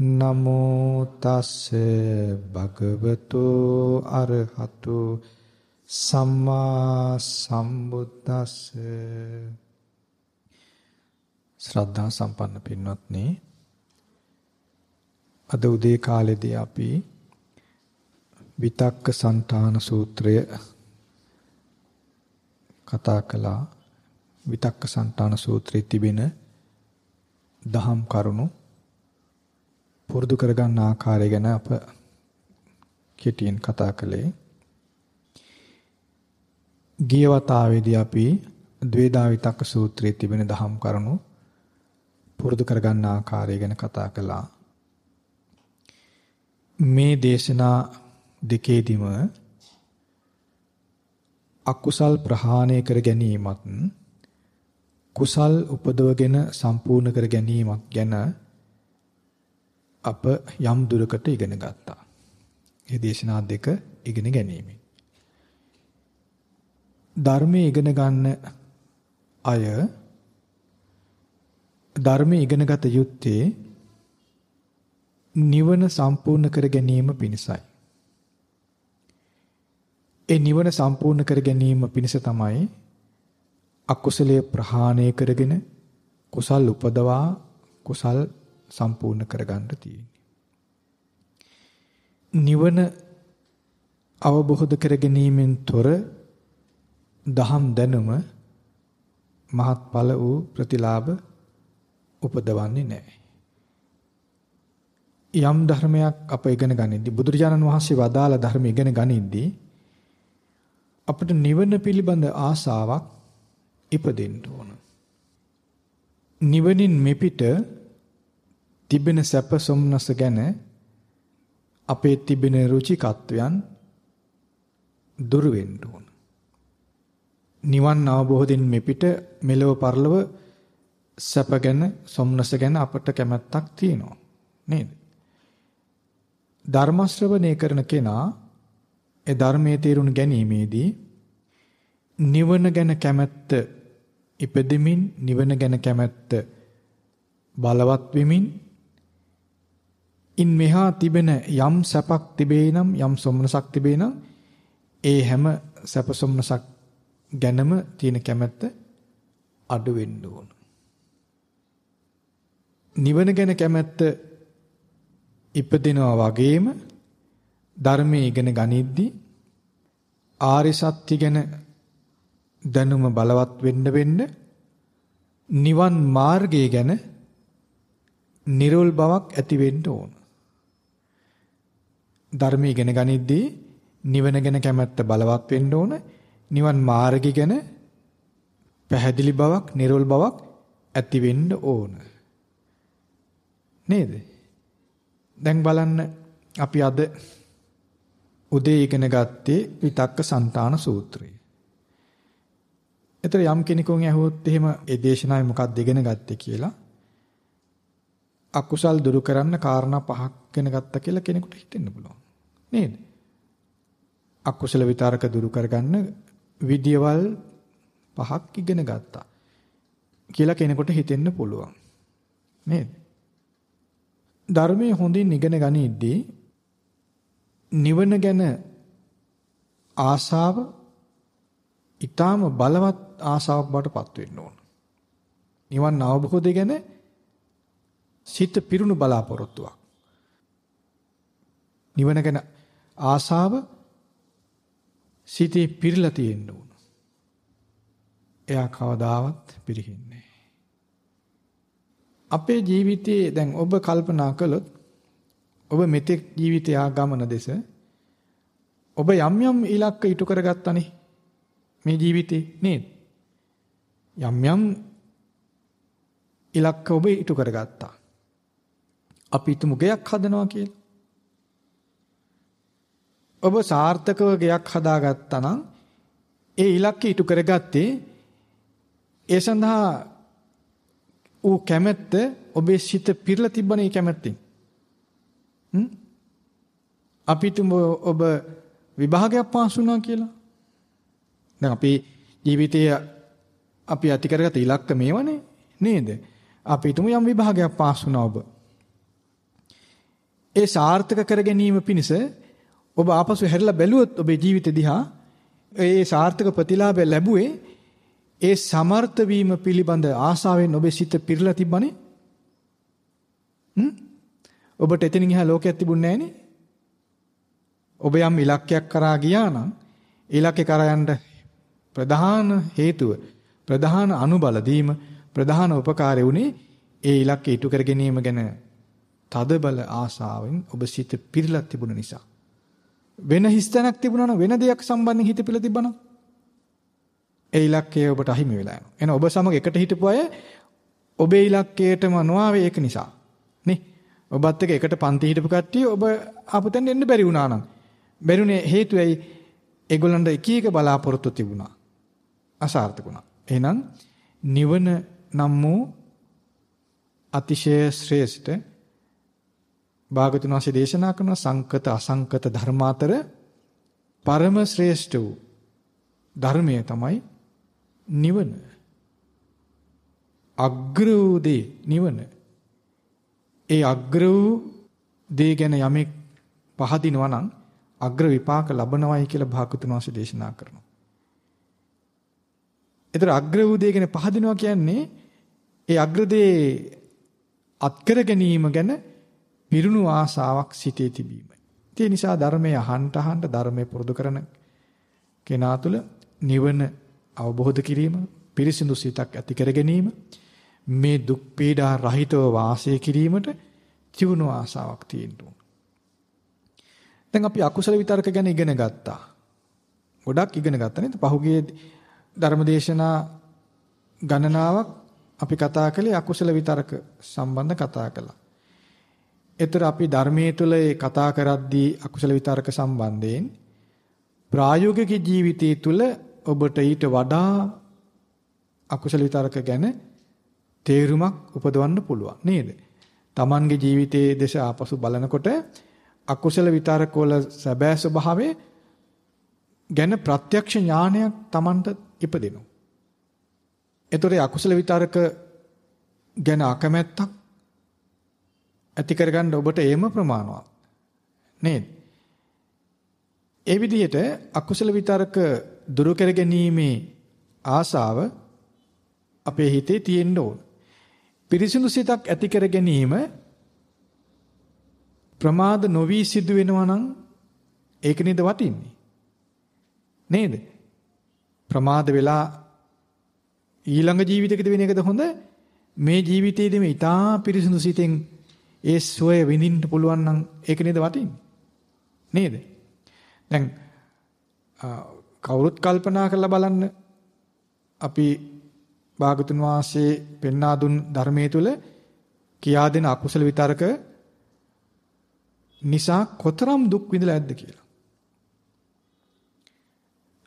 නමෝ තස්ස භගවතු අරහතු සම්මා සම්බුද්දස්ස ශ්‍රද්ධා සම්පන්න පින්වත්නි අද උදේ කාලේදී අපි විතක්ක සංතාන සූත්‍රය කතා කළා. විතක්ක සංතාන සූත්‍රයේ තිබෙන දහම් කරුණු පුරුදු කරගන්න ආකාරය ගැන අප කෙටියෙන් කතා කළේ. ගිය වතාවේදී අපි ද්වේදා විතක්ක සූත්‍රයේ තිබෙන දහම් කරුණු පුරුදු කරගන්න ආකාරය ගැන කතා කළා. මේ දේශනා දෙකේදීම අකුසල් ප්‍රහාණය කර ගැනීමත් කුසල් උපදවගෙන සම්පූර්ණ කර ගැනීමත් ගැන අප යම් දුරකට ඉගෙන ගත්තා. මේ දේශනා දෙක ඉගෙන ගැනීම. ධර්මයේ ඉගෙන ගන්න අය ධර්මයේ ඉගෙනගත යුත්තේ නිවන සම්පූර්ණ කර ගැනීම පිණිසයි. ඒ නිවන සම්පූර්ණ කර ගැනීම පිණිස තමයි අකුසලයේ ප්‍රහාණය කරගෙන කුසල් උපදවා කුසල් සම්පූර්ණ කරගන්න තියෙන්නේ. නිවන අවබෝධ කර ගැනීමෙන් තොර දහම් දැනුම මහත්ඵල වූ ප්‍රතිලාභ උපදවන්නේ නැහැ. යම් ධර්මයක් අප ඉගෙන ගනිද්දී බුදුරජාණන් වහන්සේ වදාළ ධර්ම ඉගෙන ගනිද්දී අපිට නිවන පිළිබඳ ආසාවක් ඉපදෙන්න ඕන. නිවනින් මෙපිට තිබෙන සැප සොම්නස ගැන අපේ තිබෙන රුචිකත්වයන් දුර වෙන්න ඕන. නිවන් අවබෝධයෙන් මෙපිට මෙලව පරලව සැප ගැන සොම්නස ගැන අපට කැමැත්තක් තියෙනවා නේද? ධර්ම ශ්‍රවණය කරන කෙනා ඒ ධර්මයේ තේරුම් ගැනීමේදී නිවන ගැන කැමැත්ත ඉපදෙමින් නිවන ගැන කැමැත්ත බලවත් වෙමින් ඉන් මෙහා තිබෙන යම් සැපක් තිබේ නම් යම් සොම්නසක් තිබේ නම් ඒ හැම සැප සොම්නසක් ගැනම තියෙන කැමැත්ත අඩු වෙන්න ඕන. නිවන ගැන කැමැත්ත ඉපදෙනවා වගේම ධර්මයේ ඉගෙන ගනිද්දී ආරි සත්‍ය ගැන දැනුම බලවත් වෙන්න වෙන්න නිවන් මාර්ගය ගැන නිර්වල් බවක් ඇති වෙන්න ඕන. ධර්ම ඉගෙන ගනිද්දී නිවන ගැන කැමැත්ත බලවත් වෙන්න ඕන. නිවන් මාර්ගය ගැන පැහැදිලි බවක්, නිර්වල් බවක් ඇති වෙන්න ඕන. නේද? දැන් බලන්න අපි අද උදේ ඉගෙන ගත්තේ විතක්ක సంతාන සූත්‍රය. එතන යම් කෙනෙකුන් ඇහුවොත් එහෙම ඒ දේශනාවේ මොකක්ද ඉගෙන ගත්තේ කියලා අකුසල් දුරු කරන්න කාරණා පහක් ඉගෙන ගත්තා කියලා කෙනෙකුට හිතෙන්න පුළුවන්. නේද? අකුසල විතරක දුරු කරගන්න විද්‍යවල් පහක් ඉගෙන ගත්තා කියලා කෙනෙකුට හිතෙන්න පුළුවන්. නේද? ධර්මයේ හොඳින් ඉගෙන ගනිද්දී නිවන ගැන ආසාව ඊටාම බලවත් ආසාවක් බවට පත් වෙන්න ඕන. නිවන් අවබෝධය ගැන සිත පිරුණු බලාපොරොත්තුවක්. නිවන ගැන ආසාව සිතේ පිරලා තියෙන්න ඕන. එයා කවදාවත් පිරෙන්නේ අපේ ජීවිතයේ දැන් ඔබ කල්පනා කළොත් ඔබ මෙතෙක් ජීවිතය ආගමන දෙස ඔබ යම් යම් ඉලක්ක ඉටු කරගත්තනේ මේ ජීවිතේ නේද? යම් යම් ඉලක්ක ඔබ ඉටු කරගත්තා. අපි හිතමු ගයක් හදනවා කියලා. ඔබ සාර්ථකව ගයක් හදාගත්තා නම් ඒ ඉලක්කය ඉටු කරගත්තේ ඒ සඳහා ඌ කැමැත්ත ඔබේ සිත පිරලා තිබ්බනේ කැමැත්තෙන්. හ්ම්? අපිටම ඔබ විභාගයක් පාස් වුණා කියලා. දැන් අපි ජීවිතයේ අපි ඇති කරගත ඉලක්ක මේවනේ නේද? අපි හිතමු යම් විභාගයක් පාස් වුණා ඔබ. ඒ සාර්ථක කර ගැනීම පිණිස ඔබ ආපසු හැරිලා බැලුවොත් ඔබේ ජීවිත දිහා ඒ සාර්ථක ප්‍රතිලාභය ලැබුවේ ඒ සමර්ථ වීම පිළිබඳ ආසාවෙන් ඔබේ සිත පිරලා තිබ්බනේ. හ්ම්? ඔබට එතනින් එහා ලෝකයක් තිබුණේ නැහනේ. ඔබ යම් ඉලක්කයක් කරා ගියා නම් ඉලක්කේ කරා යන්න ප්‍රධාන හේතුව ප්‍රධාන අනුබල දීම ප්‍රධාන උපකාරය උනේ ඒ ඉලක්කය ඉටු කර ගැනීම ගැන තද බල ආසාවෙන් ඔබ සිත පිරලා තිබුණ නිසා වෙන හිස්තැනක් තිබුණා නම් වෙන දෙයක් සම්බන්ධයෙන් හිත පිළ තිබ්බනම් ඒ ඉලක්කය ඔබට අහිමි වෙලා යනවා. එහෙනම් ඔබ සමග එකට හිටපු අය ඔබේ ඉලක්කයටම නොආවේ ඒක නිසා. නේ? ඔබත් එක්ක එකට පන්ති හිටපු කට්ටිය ඔබ ආපතෙන් එන්න බැරි වුණා නම්. බැරිුනේ හේතුවයි ඒගොල්ලන්ට එක එක බලාපොරොත්තු තිබුණා. අසාර්ථක වුණා. එහෙනම් නිවන නම් වූ අතිශය ශ්‍රේෂ්ඨ භාගතුන් වහන්සේ දේශනා කරන සංකත අසංකත ධර්ම අතර පරම ශ්‍රේෂ්ඨ වූ ධර්මය තමයි නිවන. අග්‍ර වූ දේ නිවන. ඒ අග්‍ර වූ දේ ගැන යමෙක් පහදිනවා නම් අග්‍ර විපාක ලබනවායි කියලා භාගතුන් වහන්සේ දේශනා කරනවා. ඒතර අග්‍ර වූ දේ ගැන පහදිනවා කියන්නේ ඒ අග්‍ර දේ අත්කර ගැනීම ගැන පිරුණු ආසාවක් සිටේ තිබීමයි. ඒ නිසා ධර්මයේ අහන්ට අහන්ට ධර්මයේ පුරුදු කරන කෙනා තුළ නිවන අවබෝධ කිරීම, පිරිසිදු සිතක් ඇති කර ගැනීම, මේ දුක් පීඩා රහිතව වාසය කිරීමට ජීවන ආසාවක් තියෙන්න ඕන. දැන් අපි අකුසල විතරක ගැන ඉගෙන ගත්තා. ගොඩක් ඉගෙන ගත්තා නේද? පහුගිය ධර්මදේශනා ගණනාවක් අපි කතා කළේ අකුසල විතරක සම්බන්ධ කතා කළා. ඒතර අපි ධර්මයේ තුල කතා කරද්දී අකුසල විතරක සම්බන්ධයෙන් ප්‍රායෝගික ජීවිතයේ තුල ඔබට ඊට වඩා අකුසල විතරක ගැන තේරුමක් උපදවන්න පුළුවන් නේද? Tamange ජීවිතයේ දේශ ආපසු බලනකොට අකුසල විතරක වල සැබෑ ස්වභාවය ගැන ප්‍රත්‍යක්ෂ ඥානයක් Tamanට ඉපදෙනවා. ඒතොරේ අකුසල විතරක ගැන අකමැත්තක් ඇති කරගන්න ඔබට ඒම ප්‍රමාණවත් නේද? ඒ විදිහට අකුසල විතරක දුරු කර ගැනීමේ ආසාව අපේ හිතේ තියෙන්න ඕන. පිරිසිදු සිතක් ඇති කර ගැනීම ප්‍රමාද නොවි සිදු වෙනවා නම් ඒක නේද වටින්නේ. නේද? ප්‍රමාද වෙලා ඊළඟ ජීවිතයකද වෙන එකද හොඳ? මේ ජීවිතයේදී මේ ඊටා පිරිසිදු සිතෙන් ඒ සුවය විඳින්න පුළුවන් නම් ඒක නේද වටින්නේ. නේද? දැන් කවුරුත් කල්පනා කරලා බලන්න අපි භාගතුන් වහන්සේ පෙන්වා දුන් ධර්මයේ තුල කියා දෙන අකුසල විතරක නිසා කොතරම් දුක් විඳලා ඇද්ද කියලා.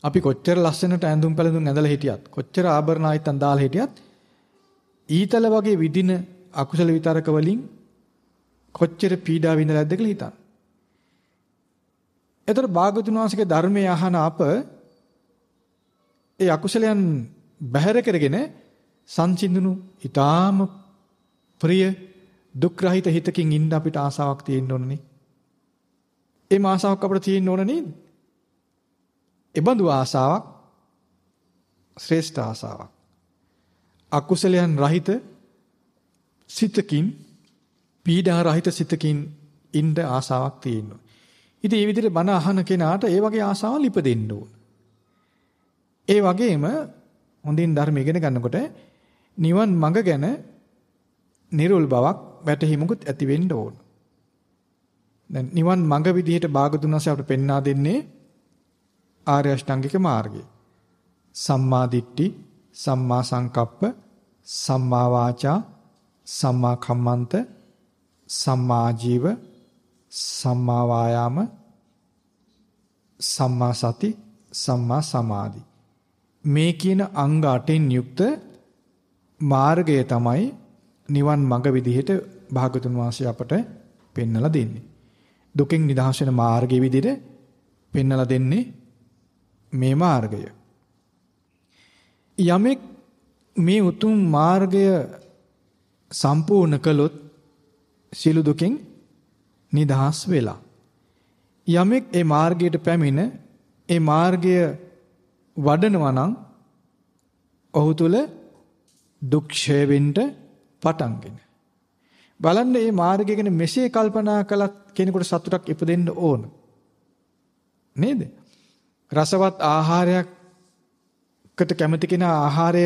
අපි කොච්චර ලස්සනට ඇඳුම් පැළඳුම් ඇඳලා හිටියත් කොච්චර ආභරණ ආයතන් දාලා හිටියත් ඊතල වගේ විදින අකුසල විතරක වලින් කොච්චර පීඩා විඳලා ඇද්ද කියලා හිතන්න. එතකොට භාගතුන් වහන්සේගේ ධර්මය අහන අප ඒ අකුසලයන් බැහැර කරගෙන සංසිඳුණු ඊටාම ප්‍රිය දුක් රහිත හිතකින් ඉන්න අපිට ආසාවක් තියෙන්න ඕනනේ. ඒ ආසාවක් අපිට තියෙන්න ඕන නේද? එබඳු ආසාවක් ශ්‍රේෂ්ඨ ආසාවක්. අකුසලයන් රහිත සිතකින් පීඩා රහිත සිතකින් ඉන්න ආසාවක් තියෙනවා. ඉතින් මේ විදිහට බණ අහන කෙනාට ඒ වගේ ආසාවල් ඉපදෙන්න ඕන. ඒ වගේම හොඳින් ධර්ම ඉගෙන ගන්නකොට නිවන් මඟ ගැන නිර්වල් බවක් වැටහිමුකුත් ඇති වෙන්න ඕන. දැන් නිවන් මඟ විදිහට භාගතුන්වහන්සේ අපට පෙන්වා දෙන්නේ ආර්ය අෂ්ටාංගික මාර්ගය. සම්මා දිට්ඨි, සම්මා සංකප්ප, සම්මා වාචා, සම්මා කම්මන්ත, සම්මා ජීව, සම්මා වායාම, සම්මා සති, සම්මා සමාධි. මේ කියන අංග 8න් යුක්ත මාර්ගය තමයි නිවන් මඟ විදිහට භාගතුන් වහන්සේ අපට පෙන්වලා දෙන්නේ. දුකෙන් නිදහස් වෙන මාර්ගයේ විදිහට පෙන්වලා දෙන්නේ මේ මාර්ගය. යමෙක් මේ උතුම් මාර්ගය සම්පූර්ණ කළොත් සියලු දුකින් නිදහස් වෙලා. යමෙක් ඒ මාර්ගයට පැමිණ ඒ මාර්ගය වඩනවා නම් ඔහු තුල දුක් ඡය වෙන්න පටන්ගෙන. බලන්න මේ මාර්ගය ගැන මෙසේ කල්පනා කළත් කෙනෙකුට සතුටක් ඉපදෙන්න ඕන. නේද? රසවත් ආහාරයකට කැමති කෙනා ආහාරය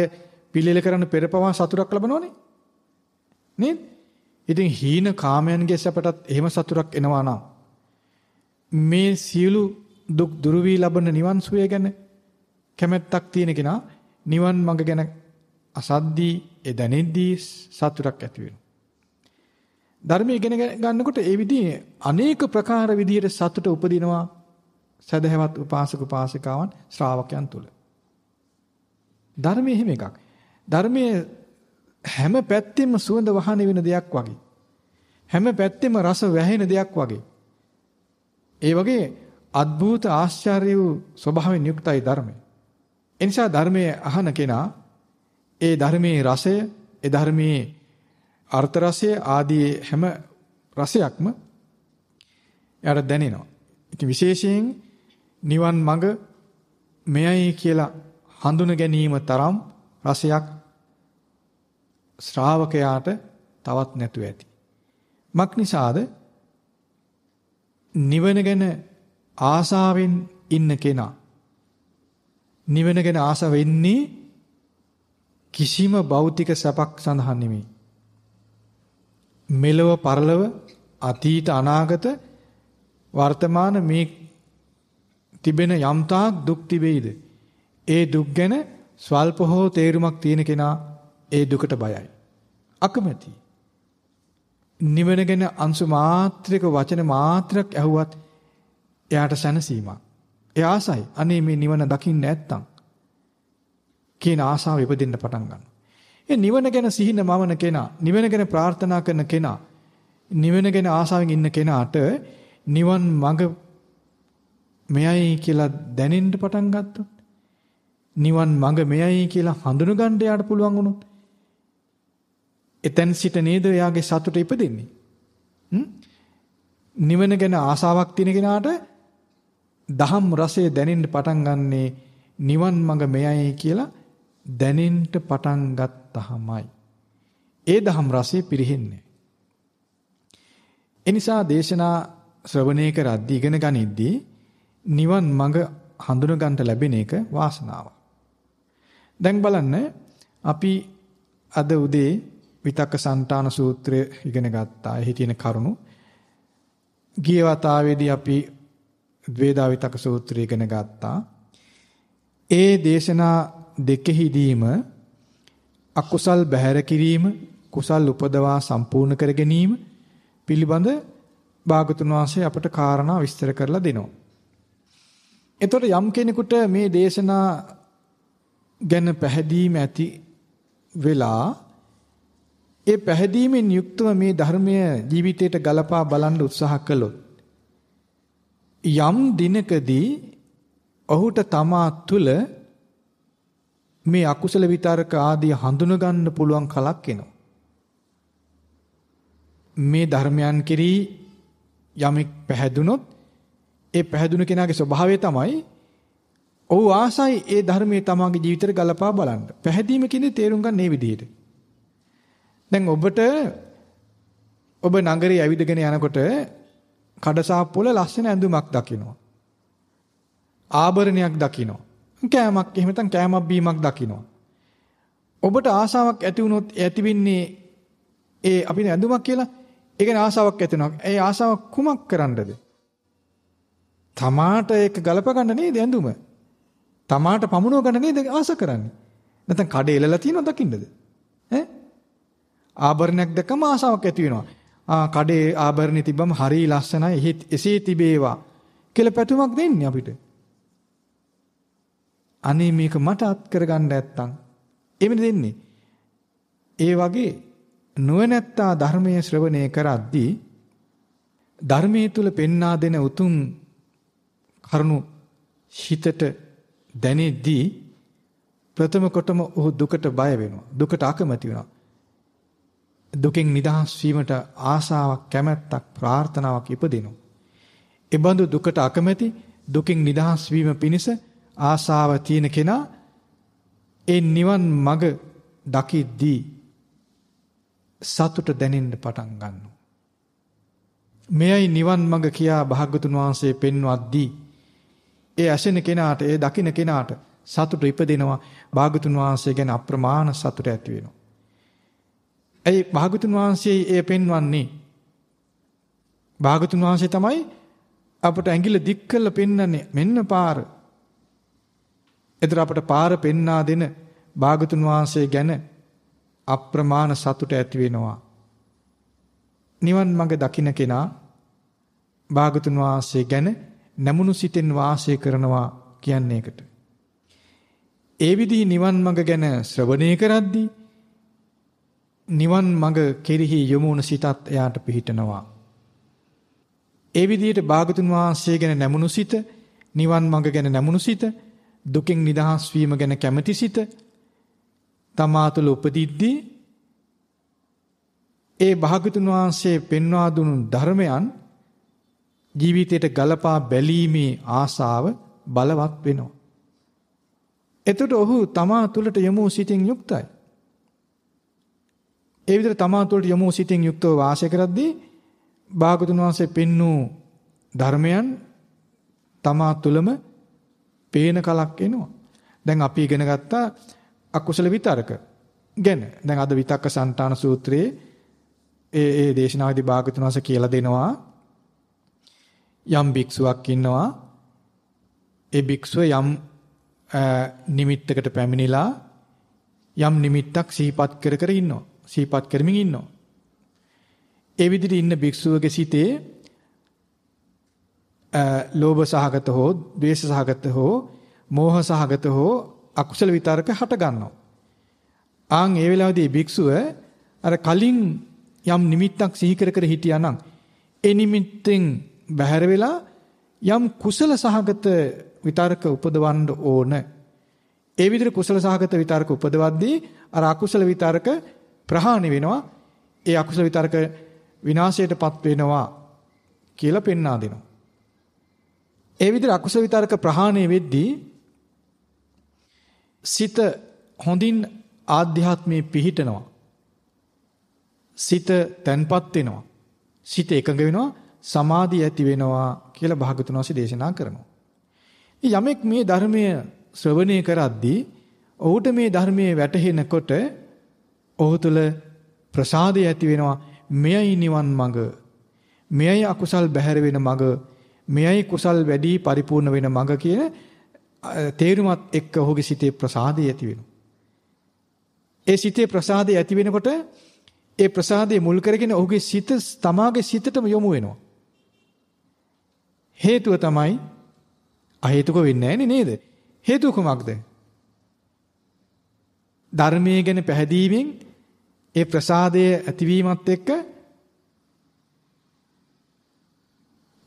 පිළිල කරන්න පෙරපවා සතුටක් ලබනවනේ. නේද? ඉතින් හීන කාමයන්ගේ සැපටත් එහෙම සතුටක් එනවා නම් මේ සියලු දුක් දුරු වී ලබන නිවන් සුවය ගැන කැමැත්තක් තියෙන කෙනා නිවන් මඟ ගැන අසද්දී ඒ දැනෙද්දී සතුටක් ඇති වෙනවා. ධර්මයේ ඉගෙන ගන්නකොට ඒ විදිහේ අනේක ප්‍රකාර විදිහට සතුට උපදිනවා සදහැවත් උපාසක උපාසිකාවන් ශ්‍රාවකයන් තුල. ධර්මයේ හිම එකක්. ධර්මයේ හැම පැත්තෙම සුවඳ වහන වෙන දෙයක් වගේ. හැම පැත්තෙම රස වැහෙන දෙයක් වගේ. ඒ වගේ අద్භූත ආශ්චර්ය වූ ස්වභාවයෙන් යුක්තයි ධර්මය. එනිසා ධර්මයේ අහන කෙනා ඒ ධර්මයේ රසය, ඒ ධර්මයේ අර්ථ රසය ආදී හැම රසයක්ම එයාට දැනෙනවා. ඉතින් විශේෂයෙන් නිවන් මඟ මෙයයි කියලා හඳුන ගැනීම තරම් රසයක් ශ්‍රාවකයාට තවත් නැතු ඇති. මක් නිසාද නිවන ගැන ආසාවෙන් ඉන්න කෙනා නිවන ගැන ආස වෙන්නේ කිසිම භෞතික සැපක් සඳහා නෙමෙයි. මෙලව පරලව අතීත අනාගත වර්තමාන මේ තිබෙන යම්තාක් දුක් තිබෙයිද ඒ දුක් ගැන ස්වල්ප හෝ තේරුමක් තියෙන කෙනා ඒ දුකට බයයි. අකමැති. නිවන ගැන අංශු මාත්‍රික වචන මාත්‍රයක් ඇහුවත් එයාට සැනසීමක්. ඒ ආසයි. අනේ මේ නිවන දකින්න නැත්තම් කියන ආසාව ඉපදෙන්න පටන් ගන්නවා. ඒ නිවන ගැන සිහින මවන කෙනා, නිවන ගැන ප්‍රාර්ථනා කරන කෙනා, නිවන ගැන ආසාවෙන් ඉන්න කෙනාට නිවන් මඟ මෙයයි කියලා දැනෙන්න පටන් ගත්තොත් නිවන් මඟ මෙයයි කියලා හඳුනගන්න යාට පුළුවන් වුණොත් එතෙන් සිට නේද එයාගේ සතුට ඉපදෙන්නේ. නිවන ගැන ආසාවක් තියෙන කෙනාට දහම් රසය දැනෙන්න පටන් ගන්නේ නිවන් මඟ මෙයයි කියලා දැනෙන්න පටන් ගත්තහමයි. ඒ දහම් රසය පිරෙන්නේ. එනිසා දේශනා ශ්‍රවණය කරද්දී ඉගෙන ගනිද්දී නිවන් මඟ හඳුන ගන්නට ලැබෙන එක වාසනාවක්. දැන් බලන්න අපි අද උදේ විතක්ක සන්තාන සූත්‍රය ඉගෙන ගත්තා. එහි තියෙන කරුණු ගිය වතාවේදී අපි ද්වේදා විතක්ක සූත්‍රය ඉගෙන ගත්තා. ඒ දේශනා දෙකෙහිදීම අකුසල් බැහැර කිරීම කුසල් උපදවා සම්පූර්ණ කර ගැනීම පිළිබඳ භාගතුන් වහන්සේ අපට කාරණා විස්තර කරලා දෙනවා. එතකොට යම් කෙනෙකුට මේ දේශනා ගැන පැහැදීම ඇති වෙලා ඒ පැහැදීමෙන් යුක්තව මේ ධර්මය ජීවිතයට ගලපා බලන්න උත්සාහ කළොත් යම් දිනකදී ඔහුට තමා තුළ මේ අකුසල විතරක ආදී හඳුන ගන්න පුළුවන් කලක් එනවා. මේ ධර්මයන් කෙරෙහි යමෙක් පැහැදුනොත් ඒ පැහැදුන කෙනාගේ ස්වභාවය තමයි ඔහු ආසයි ඒ ධර්මයේ තමාගේ ජීවිතේට ගලපා බලන්න. පැහැදීම කියන්නේ තේරුම් ගන්න මේ විදිහට. දැන් ඔබට ඔබ නගරේ ඇවිදගෙන යනකොට කඩසාප්පුවල ලස්සන ඇඳුමක් දකිනවා. ආභරණයක් දකිනවා. කෑමක් එහෙම නැත්නම් කෑමක් බීමක් දකිනවා. ඔබට ආසාවක් ඇති වුණොත් ඇති වෙන්නේ ඒ අපිට ඇඳුමක් කියලා ඒ කියන්නේ ආසාවක් ඇති වෙනවා. ඒ ආසාව කුමක් කරන්නද? තමාට ඒක ගලප ගන්න නේද ඇඳුම? තමාට පමුණව ගන්න නේද ආස කරන්නේ? නැත්නම් කඩේ එලලා තියෙනවද දකින්නද? ඈ? ආභරණයක් දැක්කම ආසාවක් ඇති වෙනවා. ආ කඩේ ආභරණේ තිබ්බම හරි ලස්සනයි. එසේ තිබේවා කියලා පැතුමක් දෙන්නේ අපිට. අනේ මේක මට අත් කරගන්න නැත්තම් එමෙන්න දෙන්නේ. ඒ වගේ නුවණැත්තා ධර්මයේ ශ්‍රවණය කරද්දී ධර්මයේ තුල පෙන්වා දෙන උතුම් කරුණු හිතට දැනෙද්දී ප්‍රථම කොටම ඔහු දුකට බය වෙනවා. දුකට අකමැති වෙනවා. දුකෙන් නිදහස් වීමට ආසාවක් කැමැත්තක් ප්‍රාර්ථනාවක් ඉපදිනවා. ඒ බඳු දුකට අකමැති දුකින් නිදහස් වීම පිණිස ආසාව තියෙන කෙනා ඒ නිවන් මඟ දකිද්දී සතුට දැනෙන්න පටන් ගන්නවා. මෙයයි නිවන් මඟ කියා භාග්‍යතුන් වහන්සේ පෙන්වද්දී ඒ ඇසෙන කෙනාට ඒ දකින කෙනාට සතුට ඉපදෙනවා භාග්‍යතුන් වහන්සේ ගැන අප්‍රමාණ සතුට ඇති වෙනවා. ඒ භාග්‍යතුන් වහන්සේ ඒ පෙන්වන්නේ භාග්‍යතුන් වහන්සේ තමයි අපට ඇඟිල්ල දික් කරලා පෙන්වන්නේ මෙන්න පාර. එතර අපට පාර පෙන්වා දෙන භාග්‍යතුන් වහන්සේ ගැන අප්‍රමාණ සතුට ඇති වෙනවා. නිවන් මඟ දකින්න කෙනා භාගතුන් වහන්සේ ගැන නැමුණු සිතෙන් වාසය කරනවා කියන්නේ ඒකට. ඒ විදිහ නිවන් මඟ ගැන ශ්‍රවණය කරද්දී නිවන් මඟ කෙරෙහි යොමු වුණ සිතත් එයාට පිහිටනවා. ඒ විදිහට භාගතුන් වහන්සේ ගැන නැමුණු සිත, නිවන් මඟ ගැන නැමුණු සිත, දුකෙන් නිදහස් වීම ගැන කැමැති සිත තමා තුළ උපදිද්දී ඒ භාගතුන් වහන්සේ පෙන්වා දුණු ධර්මයන් ජීවිතයට ගලපා බැලීමේ ආසාව බලවත් වෙනවා. එතකොට ඔහු තමා තුළට යමු සිතින් යුක්තයි. ඒ විදිහට තමා තුළට යමු සිතින් යුක්තව වාසය කරද්දී භාගතුන් වහන්සේ පෙන්වූ ධර්මයන් තමා තුළම පේන කලක් එනවා. දැන් අපි ඉගෙන ගත්තා අකුසල විතරක ගැන. දැන් අද විතක්ක සන්තාන සූත්‍රයේ ඒ ඒ දේශනාවේදී භාගතුන් වහන්සේ කියලා දෙනවා යම් භික්ෂුවක් ඉන්නවා ඒ භික්ෂුව යම් නිමිත්තකට පැමිණිලා යම් නිමිත්තක් සිහිපත් කර කර ඉන්නවා. සිහිපත් කරමින් ඉන්නවා. ඒ විදිහට ඉන්න භික්ෂුවගේ සිතේ ලෝභ සහගත හෝ, ද්වේෂ සහගත හෝ, මෝහ සහගත හෝ අකුසල විතරක හට ගන්නවා. ආන් ඒ වෙලාවේදී භික්ෂුව අර කලින් යම් නිමිත්තක් සිහි කර කර හිටියානම් ඒ නිමිත්තෙන් බැහැර වෙලා යම් කුසල සහගත විතරක උපදවන්න ඕන. ඒ විදිහට කුසල සහගත විතරක උපදවද්දී අර අකුසල විතරක ප්‍රහාණය වෙනවා. ඒ අකුසල විතරක විනාශයටපත් වෙනවා කියලා පෙන්වා දෙනවා. ඒ විදිහට අකුසල විතරක ප්‍රහාණය වෙද්දී සිත හොඳින් ආධ්‍යාත්මයේ පිහිටනවා. සිත තැන්පත් වෙනවා. සිත එකඟ වෙනවා, සමාධිය ඇති වෙනවා කියලා භාගතුන් වහන්සේ දේශනා කරනවා. යමෙක් මේ ධර්මය ශ්‍රවණය කරද්දී ඔහුට මේ ධර්මයේ වැටහෙනකොට ඔහු තුළ ප්‍රසාදය ඇති වෙනවා. මෙයයි නිවන් මඟ. මෙයයි අකුසල් බැහැර වෙන මඟ. මෙයයි කුසල් වැඩි පරිපූර්ණ වෙන මඟ කියන තේරුමත් එක්ක ඔහුගේ සිතේ ප්‍රසාදය ඇති වෙනවා. ඒ සිතේ ප්‍රසාදය ඇති වෙනකොට ඒ ප්‍රසාදය මුල් කරගෙන ඔහුගේ සිත තමාගේ සිතටම යොමු වෙනවා. හේතුව තමයි අහේතුක වෙන්නේ නැන්නේ නේද? හේතුව කුමක්ද? ධර්මයේ ගැන පැහැදීමෙන් ඒ ප්‍රසාදයේ ඇතිවීමත් එක්ක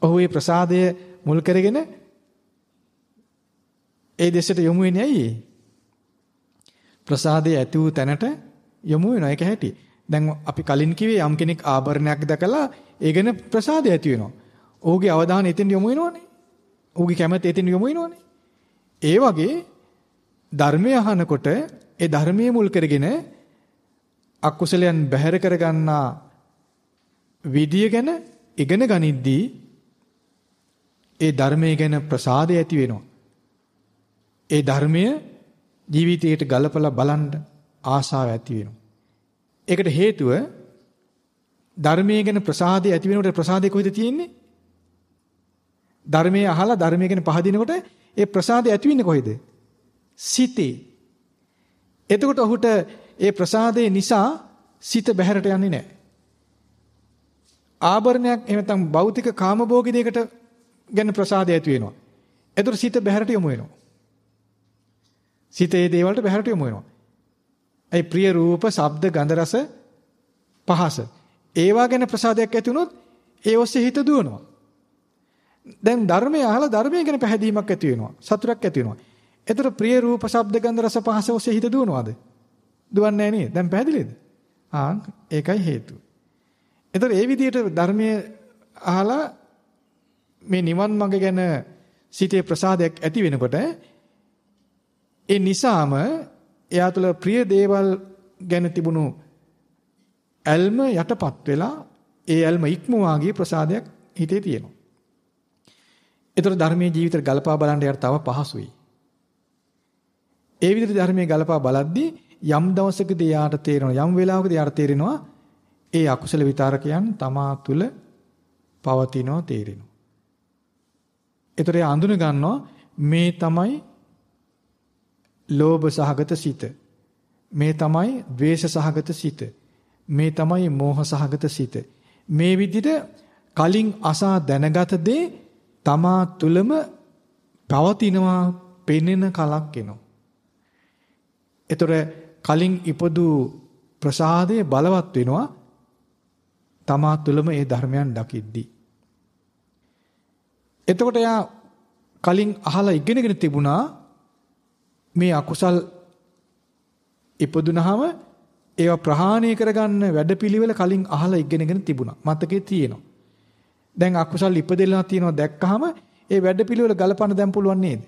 ඔහු ඒ ප්‍රසාදය මුල් කරගෙන ඒ දෙසට යොමු වෙන්නේ ඇයි? ප්‍රසාදයේ ඇති වූ තැනට යොමු වෙනවා ඒක හැටි. දැන් අපි කලින් කිව්වේ යම් කෙනෙක් ආභරණයක් දැකලා ඒ ගැන ප්‍රසාදය ඇති වෙනවා. ඔහුගේ අවධානය එතෙන් යොමු වෙනවනේ. ඔහුගේ කැමැත්ත එතෙන් යොමු වෙනවනේ. ඒ වගේ ධර්මය අහනකොට ඒ ධර්මයේ මුල් කරගෙන අකුසලයන් බැහැර කරගන්නා විදිය ගැන ඉගෙන ගනිද්දී ඒ ධර්මයේ ගැන ප්‍රසාදය ඇති වෙනවා. ඒ ධර්මය ජීවිතයට ගලපලා බලන්න ආසාව ඇති වෙනවා. ඒකට හේතුව ධර්මයේ ගැන ප්‍රසාදය ඇති වෙනකොට ප්‍රසාදය කොහෙද තියෙන්නේ? ධර්මයේ අහලා ධර්මයේ ගැන පහදිනකොට ඒ ප්‍රසාදය ඇති වෙන්නේ කොහෙද? සිතේ. එතකොට ඔහුට ඒ ප්‍රසාදේ නිසා සිත බැහැරට යන්නේ නැහැ. ආභරණයක් එහෙම නැත්නම් භෞතික කාමභෝගී දෙයකට ගැන ප්‍රසාදය ඇති වෙනවා. එතකොට සිත බැහැරට යොමු වෙනවා. සිතේ දේවල්ට බහැරට යොමු වෙනවා. ඒ ප්‍රිය රූප, ශබ්ද, ගන්ධ රස පහස. ඒවා ගැන ප්‍රසාදයක් ඇති වුණොත් ඒ ඔස්සේ හිත දුවනවා. දැන් ධර්මය අහලා ධර්මය ගැන පැහැදීමක් ඇති වෙනවා. සතුටක් ඇති වෙනවා. ඒතර ප්‍රිය රූප, ශබ්ද, ගන්ධ රස පහස ඔස්සේ හිත දුවනවාද? දුවන්නේ නැහැ නේද? දැන් පැහැදිලිද? ආ ඒකයි හේතුව. එතකොට ඒ විදිහට ධර්මයේ අහලා මේ නිවන් මඟ ගැන සිතේ ප්‍රසාදයක් ඇති වෙනකොට ඒ නිසාම එයා තුළ ප්‍රිය දේවල් ගැන තිබුණු ඇල්ම යටපත් වෙලා ඒ ඇල්ම ඉක්මවා ගිය ප්‍රසාදයක් හිතේ තියෙනවා. ඒතර ධර්මයේ ජීවිතේ ගලපා බලන්න යාට තව පහසුයි. ඒ විදිහට ධර්මයේ ගලපා බලද්දී යම් දවසකදී යාට තේරෙනවා යම් වෙලාවකදී යාට තේරෙනවා ඒ අකුසල විතරකයන් තමා තුල පවතිනවා තේරෙනවා. ඒතර ඒ අඳුන ගන්නවා මේ තමයි ලෝභ සහගත සිත. මේ තමයි ද්වේෂ සහගත සිත. මේ තමයි මෝහ සහගත සිත. මේ විදිහට කලින් අසා දැනගත දේ තමා තුලම පවතිනවා පෙනෙන කලක් එනවා. ඒතර කලින් ඉපදු ප්‍රසාදයේ බලවත් වෙනවා තමා තුළම ඒ ධර්මයන් දකිද්දී. එතකොට යා කලින් අහලා ඉගෙනගෙන තිබුණා මේ අකුසල් ඉපදුනහම ඒවා ප්‍රහාණය කරගන්න වැඩපිළිවෙල කලින් අහලා ඉගෙනගෙන තිබුණා. මතකේ තියෙනවා. දැන් අකුසල් ඉපදෙලා තියෙනවා දැක්කහම ඒ වැඩපිළිවෙල ගලපන්න දැන් පුළුවන් නේද?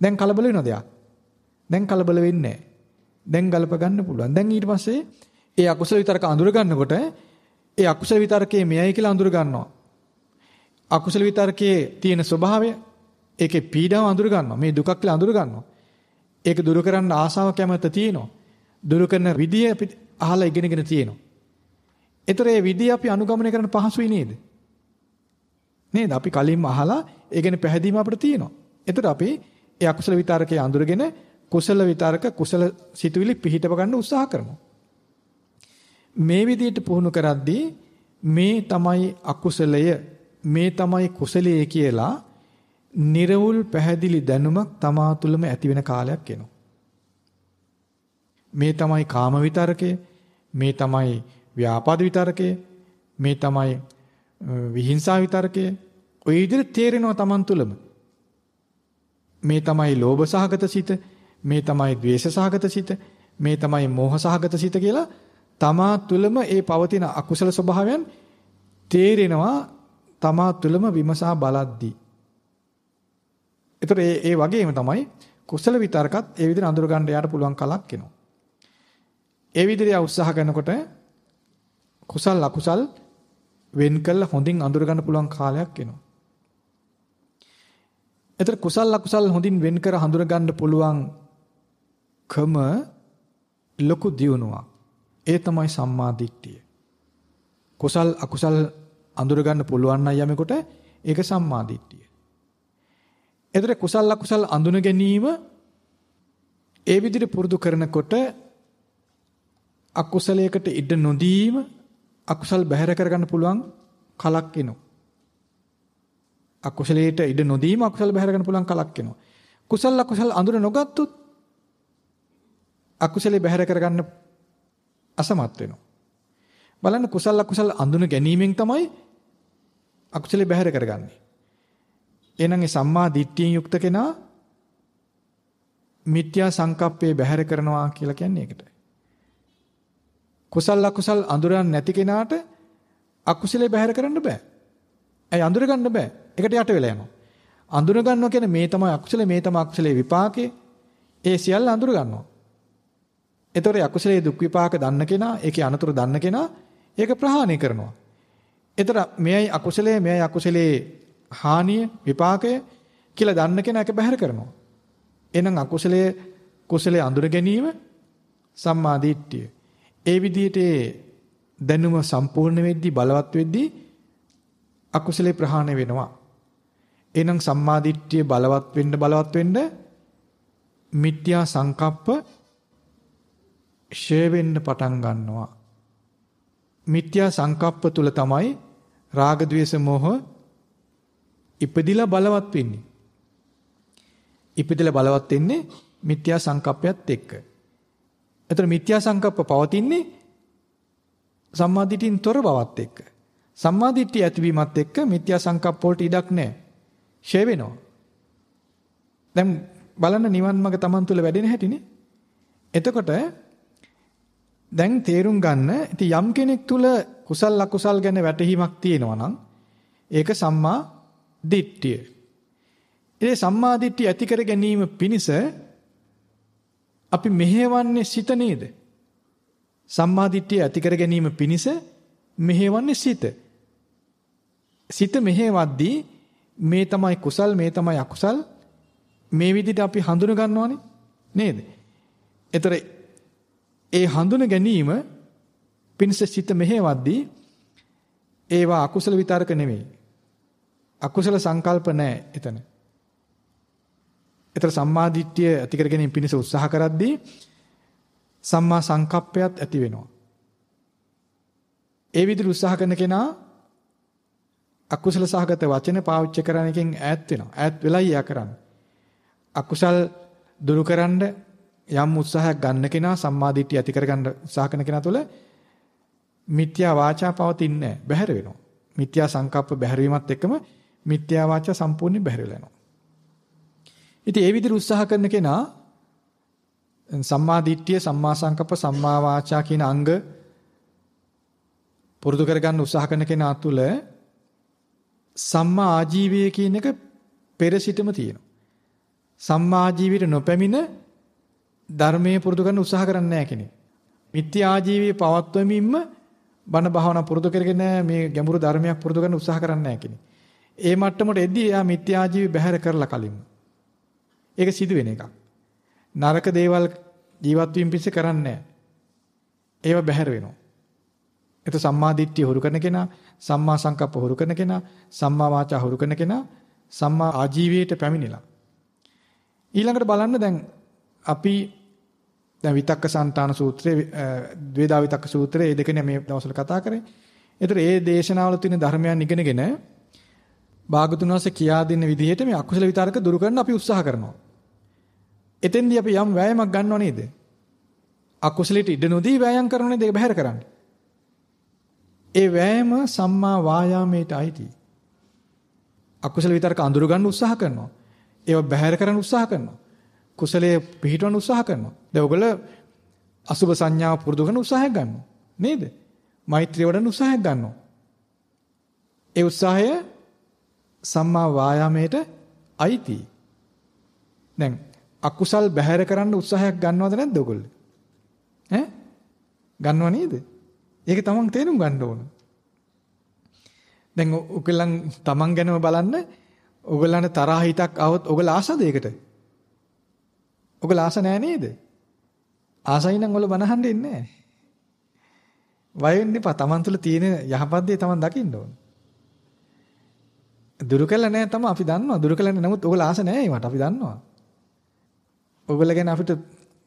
දැන් කලබල වෙනවද යා? දැන් කලබල වෙන්නේ දැන් ගලප ගන්න පුළුවන්. දැන් ඊට පස්සේ ඒ අකුසල විතරක අඳුර ගන්නකොට ඒ අකුසල විතරකේ මෙයයි කියලා අඳුර ගන්නවා. අකුසල විතරකේ තියෙන ස්වභාවය ඒකේ පීඩාව අඳුර ගන්නවා. මේ දුකක් කියලා අඳුර ගන්නවා. ඒක දුරු කරන්න ආසාව කැමැත්ත තියෙනවා. දුරු කරන විදිය අපි අහලා ඉගෙනගෙන තියෙනවා. ඒතර ඒ විදිය අපි අනුගමනය කරන්න පහසුයි නේද? නේද? අපි කලින්ම අහලා ඒ ගැන පැහැදීම අපිට තියෙනවා. ඒතර අපි ඒ අකුසල විතරකේ අඳුරගෙන කුසල විතරක කුසල සිතුවිලි පිහිටව ගන්න උත්සාහ කරනවා. මේ විදිහට පුහුණු කරද්දී මේ තමයි අකුසලය මේ තමයි කුසලයේ කියලා නිර්වුල් පැහැදිලි දැනුමක් තමා තුළම ඇති වෙන කාලයක් එනවා. මේ තමයි කාම විතරකය, මේ තමයි ව්‍යාපාද විතරකය, මේ තමයි විහිංසාව විතරකය. ඔය විදිහට තේරෙනවා Taman තුළම. මේ තමයි ලෝභ සහගත සිත, මේ තමයි ද්වේෂ සහගත සිත, මේ තමයි මෝහ සහගත සිත කියලා තමා තුළම ඒ පවතින අකුසල ස්වභාවයන් තේරෙනවා තමා තුළම විමසා බලද්දී. ඒතර ඒ ඒ වගේම තමයි කුසල විතරකත් ඒ විදිහට අඳුර ගන්න යාට පුළුවන් කලක් එනවා. ඒ විදිහට උත්සාහ කරනකොට කුසල් අකුසල් වෙන් කළ හොඳින් අඳුර ගන්න පුළුවන් කාලයක් එනවා. ඒතර කුසල් අකුසල් හොඳින් වෙන් කර හඳුර ගන්න පුළුවන් කම ලොකු දියුණුවක්. ඒ තමයි සම්මා දිට්ඨිය. කුසල් අකුසල් අඳුර ගන්න පුළුවන් නම් යමෙකුට ඒක සම්මා දිට්ඨිය. එතකොට කුසල් අකුසල් අඳුන ගැනීම ඒ විදිහට පුරුදු කරනකොට අකුසලයකට ඉඩ නොදීම අකුසල් බැහැර කරගන්න පුළුවන් කලක් එනවා. අකුසලයට ඉඩ නොදීම අකුසල බැහැර කරගන්න පුළුවන් කලක් එනවා. කුසල අකුසල් අඳුර නොගත්තොත් අකුසලේ බැහැර කරගන්න අසමත් වෙනවා. බලන්න කුසල අකුසල අඳුන ගැනීමෙන් තමයි අකුසලේ බැහැර කරගන්නේ. එහෙනම් ඒ සම්මා දිට්ඨියෙන් යුක්ත කෙනා මිත්‍යා සංකප්පේ බැහැර කරනවා කියලා කියන්නේ ඒකට. කුසල අකුසල් අඳුරන්නේ නැති කෙනාට අකුසලේ බැහැර කරන්න බෑ. ඇයි අඳුර ගන්න බෑ. ඒකට යට වෙලා යනවා. අඳුර ගන්නවා කියන්නේ මේ තමයි අකුසලේ මේ තමයි අකුසලේ විපාකේ. ඒ සියල්ල අඳුර ගන්නවා. ඒතොර අකුසලයේ දුක් විපාක දන්න කෙනා, ඒකේ අනතුරු දන්න කෙනා ඒක ප්‍රහාණය කරනවා. ඒතර මෙයයි අකුසලයේ මෙයයි අකුසලයේ හානිය විපාකය කියලා දන්න කෙනා ඒක බැහැර කරනවා. එහෙනම් අකුසලයේ කුසලයේ අඳුර ගැනීම සම්මා දිට්ඨිය. ඒ විදිහට දැනුම සම්පූර්ණ වෙද්දී බලවත් වෙද්දී අකුසලේ ප්‍රහාණය වෙනවා. එහෙනම් සම්මා දිට්ඨිය බලවත් වෙන්න බලවත් වෙන්න මිත්‍යා සංකප්ප ෂේ වෙන්න පටන් ගන්නවා. මිත්‍යා සංකප්ප තුල තමයි රාග ద్వේෂ මොහ ඉපදිලා බලවත් වෙන්නේ. ඉපදිලා බලවත් වෙන්නේ මිත්‍යා සංකප්පයත් එක්ක. එතන මිත්‍යා සංකප්ප පවතින්නේ සම්මාදිටින් තොර බවත් එක්ක. සම්මාදිට්ඨිය ඇතිවීමත් එක්ක මිත්‍යා සංකප්ප වලට ඉඩක් නැහැ. ෂේ වෙනවා. දැන් බලන්න නිවන් මඟ Taman තුල වැඩෙන හැටිනේ. එතකොට දැන් තේරුම් ගන්න ඉතින් යම් කෙනෙක් තුල කුසල් අකුසල් ගැන වැටහීමක් තියෙනවා නම් ඒක සම්මා දිට්ඨිය. ඒ සම්මා දිට්ඨිය ඇති කර ගැනීම පිණිස අපි මෙහෙවන්නේ සිත නේද? සම්මා දිට්ඨිය ඇති කර ගැනීම පිණිස මෙහෙවන්නේ සිත. සිත මෙහෙවද්දී මේ තමයි කුසල් මේ තමයි අකුසල් මේ විදිහට අපි හඳුන ගන්නවනේ නේද? ඒතර ඒ හඳුන ගැනීම පිණිස සිත මෙහෙවද්දී ඒවා අකුසල විතරක නෙමෙයි. අකුසල සංකල්ප නැහැ එතන. ඒතර සම්මාදිට්ඨිය ඇති කර ගැනීම පිණිස උත්සාහ කරද්දී සම්මා සංකප්පයත් ඇති වෙනවා. ඒ විදිහට උත්සාහ කරන කෙනා අකුසල සහගත වචන පාවිච්චි කරන එකෙන් ඈත් වෙනවා. ඈත් වෙලා යා කරන්නේ. අකුසල් දුරුකරන්න යම් උත්සාහයක් ගන්න කෙනා සම්මාදිට්ඨිය ඇති කරගන්න උත්සාහ කරන කෙනා තුළ මිත්‍යා වාචා පවතින්නේ නැහැ. බැහැර වෙනවා. මිත්‍යා සංකප්ප බැහැර වීමත් එක්කම මිත්‍යා වාචා සම්පූර්ණයෙන් බැහැර වෙලා යනවා. ඉතින් ඒ විදිහට උත්සාහ කරන කෙනා සම්මා දිට්ඨිය, සම්මා සංකප්ප, සම්මා වාචා කියන අංග පුරුදු කරගන්න උත්සාහ කරන කෙනා තුළ සම්මා ආජීවය කියන එක පෙර සිටම තියෙනවා. සම්මා ආජීවයට නොපැමිණ ධර්මයේ පුරුදු කරන්න උත්සාහ කරන්නේ නැහැ කෙනෙක්. මිත්‍යා ආජීවයේ පවත්වමින්ම බණ භාවනා පුරුදු කරගෙන මේ ගැඹුරු ධර්මයක් පුරුදු කරන්න උත්සාහ කරන්නේ නැහැ කෙනෙක්. ඒ මට්ටමට එද්දී එයා මිත්‍යා ආජීවය බැහැර කරලා කලින්ම. ඒක සිදු වෙන එකක්. නරක දේවල් ජීවත් වීම පිණිස කරන්නේ නැහැ. ඒව බැහැර වෙනවා. එත සම්මා දිට්ඨිය හුරු කරන කෙනා, සම්මා සංකප්ප හුරු කරන කෙනා, සම්මා වාචා හුරු කරන කෙනා සම්මා ආජීවයට පැමිණිලා. ඊළඟට බලන්න දැන් අපි දැන් විතක්ක සන්තාන සූත්‍රයේ ද්වේදා විතක්ක සූත්‍රයේ මේ දෙකනේ මේ දවස්වල කතා කරේ. ඒතර ඒ දේශනාවල තියෙන ධර්මයන් ඉගෙනගෙන භාගතුන් වහන්සේ කියා දෙන්න විදිහට මේ අකුසල විතරක දුරු කරන්න අපි උත්සාහ කරනවා. එතෙන්දී අපි යම් වෑයමක් ගන්නව නේද? අකුසලයට ඉඩ නොදී වෑයම් කරන නේද ඒක බැහැර කරන්නේ. ඒ වෑයම සම්මා වායාමයට අයිති. අකුසල විතරක අඳුර ගන්න උත්සාහ කරනවා. ඒව බැහැර කරන්න උත්සාහ කරනවා. කුසලයේ පිහිටවන්න උත්සාහ කරනවා. දැන් ඔයගොල්ලෝ අසුබ සංඥාව පුරුදු කරන උත්සාහයක් ගන්නවා. නේද? මෛත්‍රිය වඩන උත්සාහයක් ගන්නවා. ඒ උත්සාහය සම්මා වායාමයට අයිති. දැන් අකුසල් බැහැර කරන්න උත්සාහයක් ගන්නවද නැද්ද ඔයගොල්ලෝ? ඈ? ගන්නව නේද? ඒක තමන් තේරුම් ගන්න ඕන. දැන් ඔයගොල්ලන් තමන් ගැනම බලන්න ඔයගොල්ලන්ට තරහ හිතක් આવොත් ඔයගොල්ලෝ ආසද ඒකට? ඔයගොල්ලෝ ආස නෑ නේද? ආසයි නම් ඔයගොල්ලෝ බනහන්න ඉන්නේ නෑ. වය වෙන්න එපා. තමන් තුළ තියෙන යහපත් දේ තමන් දකින්න ඕන. දුරු කළා නෑ තමයි අපි දන්නවා. දුරු කළා නෑ. නමුත් ඔයගොල්ලෝ ආස නෑ ඒවට අපි දන්නවා. ඔයගොල්ලෝ ගැන අපිට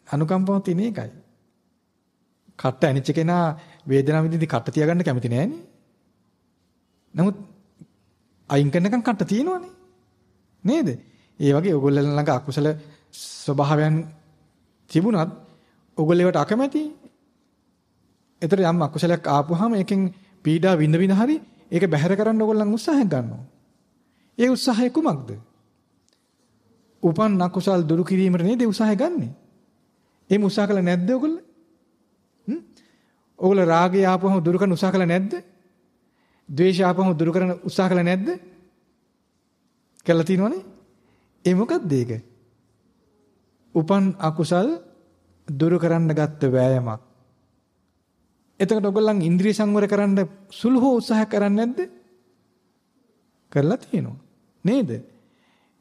අනුකම්පාවක් තියෙන එකයි. කට්ට ඇනිච්ච කෙනා වේදනාව විඳින්දි කට්ට තියාගන්න කැමති නෑනේ. නමුත් අයින් කරනකම් කට්ට තියෙනවනේ. නේද? ඒ වගේ ඔයගොල්ලෝ ළඟ අකුසල ස්වභාවයන් තිබුණත් ඔයගොල්ලෝ ඒවට අකමැති. ඒතර යම් අකුසලයක් ආපුවාම ඒකෙන් පීඩා විඳ විඳ හරි ඒක බැහැර කරන්න ඔයගොල්ලන් උත්සාහයක් ගන්නවා. ඒ උත්සාහය කුමක්ද? උපන් අකුසල් දුරු කිරීමට නේද උත්සාහය ගන්නෙ? එහෙම උත්සාහ කළා නැද්ද ඔයගොල්ලෝ? හ්ම්? ඔයගොල්ලෝ රාගය ආපුවම දුරු කරන්න උත්සාහ කළා නැද්ද? ද්වේෂය ආපුවම දුරු කරන්න උත්සාහ කළා නැද්ද? කළා තියෙනවනේ. ඒ මොකක්ද ඒක? උපන් අකුසල් දුරු කරන්න ගත්ත වෑයමක්. එතකොට ඔයගොල්ලන් ඉන්ද්‍රිය සංවර කරන්න සුළු හෝ උත්සාහ කරන්නේ නැද්ද? කරලා තියෙනවා. නේද?